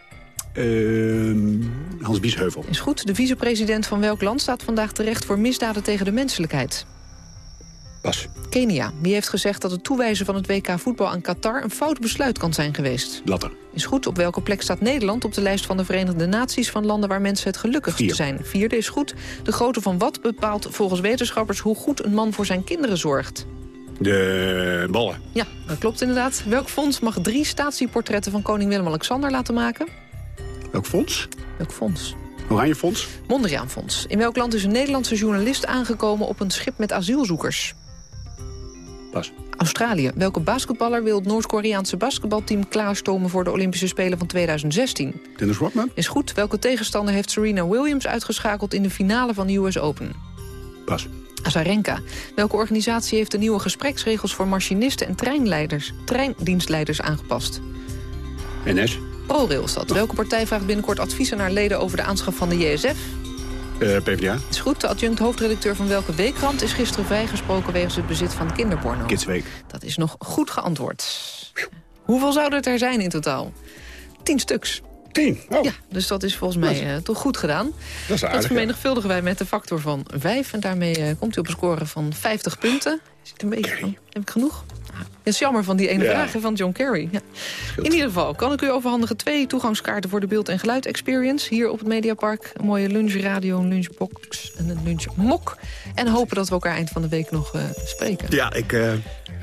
Ehm, Hans Biesheuvel. Is goed, de vicepresident van welk land staat vandaag terecht voor misdaden tegen de menselijkheid? Kenia. Wie heeft gezegd dat het toewijzen van het WK voetbal aan Qatar een fout besluit kan zijn geweest? Blatter. Is goed. Op welke plek staat Nederland op de lijst van de Verenigde Naties van landen waar mensen het gelukkigst Vier. zijn? Vierde is goed. De grootte van wat bepaalt volgens wetenschappers hoe goed een man voor zijn kinderen zorgt? De ballen. Ja, dat klopt inderdaad. Welk fonds mag drie statieportretten van koning Willem-Alexander laten maken? Welk fonds? Welk fonds? Oranje Fonds. Mondriaan Fonds. In welk land is een Nederlandse journalist aangekomen op een schip met asielzoekers? Pas. Australië. Welke basketballer wil het Noord-Koreaanse basketbalteam klaarstomen voor de Olympische Spelen van 2016? Dennis Rodman. Is goed. Welke tegenstander heeft Serena Williams uitgeschakeld in de finale van de US Open? Pas. Azarenka. Welke organisatie heeft de nieuwe gespreksregels voor machinisten en treinleiders, treindienstleiders aangepast? NS. ProRail. Welke partij vraagt binnenkort adviezen naar leden over de aanschaf van de JSF? Eh, PvdA. Is goed. De adjunct hoofdredacteur van welke weekkrant is gisteren vrijgesproken wegens het bezit van kinderporno? Kidsweek. Dat is nog goed geantwoord. Hoeveel zouden het er zijn in totaal? Tien stuks. Tien? Oh. Ja, dus dat is volgens mij eh, toch goed gedaan. Dat is Dat aardig. ja. vermenigvuldigen wij met de factor van 5. En daarmee eh, komt u op een score van 50 punten. Zit een beetje van, heb ik genoeg? Ah, Het is jammer van die ene Ja. vraag van John Kerry. Ja. In ieder geval kan ik u overhandigen twee toegangskaarten... voor de beeld- en geluid-experience hier op het Mediapark. Een mooie lunchradio, een lunchbox en een lunchmok. En hopen dat we elkaar eind van de week nog eh, spreken. Ja, ik, eh,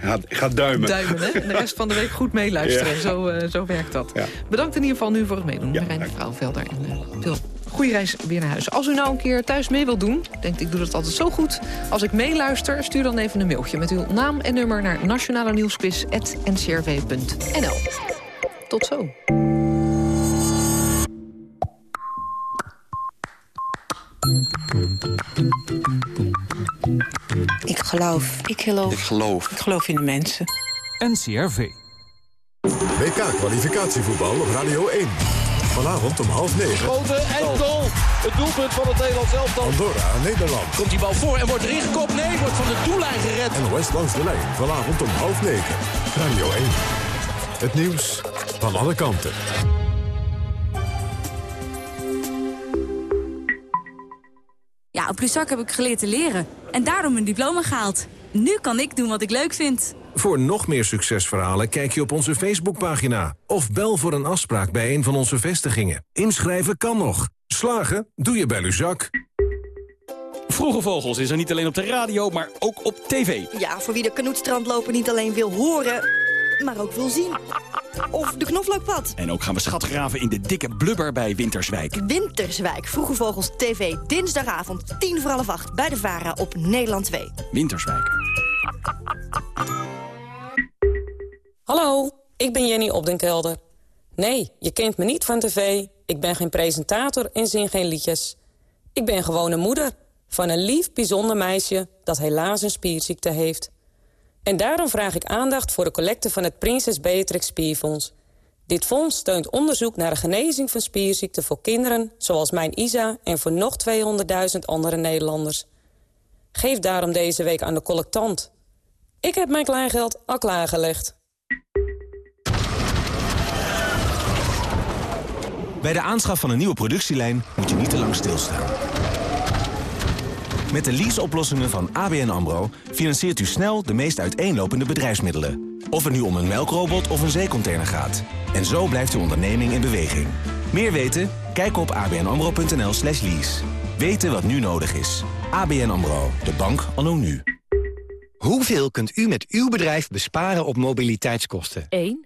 ga, ik ga duimen. Duimen, hè? En de rest van de week goed meeluisteren. Ja. Zo, eh, zo werkt dat. Ja. Bedankt in ieder geval nu voor het meedoen. Ja, Reiner Vrouwenvelder. En eh, veel goede reis weer naar huis. Als u nou een keer thuis mee wilt doen... denk ik doe dat altijd zo goed. Als ik meeluister, stuur dan even een mailtje... met uw naam en nummer naar nationale nieuwsquiz.ncrv.nl. Tot zo. Ik geloof. Ik geloof. Ik geloof. Ik geloof in de mensen. NCRV. WK-kwalificatievoetbal op Radio 1. Vanavond om half negen. Schoten en goal. Het doelpunt van het Nederlands elftal. Andorra, Nederland. Komt die bal voor en wordt erin gekopt? Nee, wordt van de doellijn gered. En West langs de lijn. Vanavond om half negen. Radio 1. Het nieuws van alle kanten. Ja, op Luzak heb ik geleerd te leren. En daarom mijn diploma gehaald. Nu kan ik doen wat ik leuk vind. Voor nog meer succesverhalen kijk je op onze Facebookpagina. Of bel voor een afspraak bij een van onze vestigingen. Inschrijven kan nog. Slagen doe je bij Luzak. Vroege Vogels is er niet alleen op de radio, maar ook op tv. Ja, voor wie de knoetstrandloper niet alleen wil horen, maar ook wil zien. Of de knoflookpad. En ook gaan we schatgraven in de dikke blubber bij Winterswijk. Winterswijk, Vroege Vogels TV, dinsdagavond, tien voor half acht, bij de VARA op Nederland 2. Winterswijk. Hallo, ik ben Jenny Opdenkelder. Nee, je kent me niet van tv. Ik ben geen presentator en zing geen liedjes. Ik ben gewoon een moeder van een lief, bijzonder meisje... dat helaas een spierziekte heeft. En daarom vraag ik aandacht voor de collecte van het Prinses Beatrix Spierfonds. Dit fonds steunt onderzoek naar de genezing van spierziekten voor kinderen... zoals mijn Isa en voor nog 200.000 andere Nederlanders. Geef daarom deze week aan de collectant. Ik heb mijn kleingeld al klaargelegd. Bij de aanschaf van een nieuwe productielijn moet je niet te lang stilstaan. Met de leaseoplossingen van ABN AMRO financiert u snel de meest uiteenlopende bedrijfsmiddelen. Of het nu om een melkrobot of een zeecontainer gaat. En zo blijft uw onderneming in beweging. Meer weten? Kijk op abnamro.nl slash lease. Weten wat nu nodig is. ABN AMRO, de bank anno nu. Hoeveel kunt u met uw bedrijf besparen op mobiliteitskosten? 1,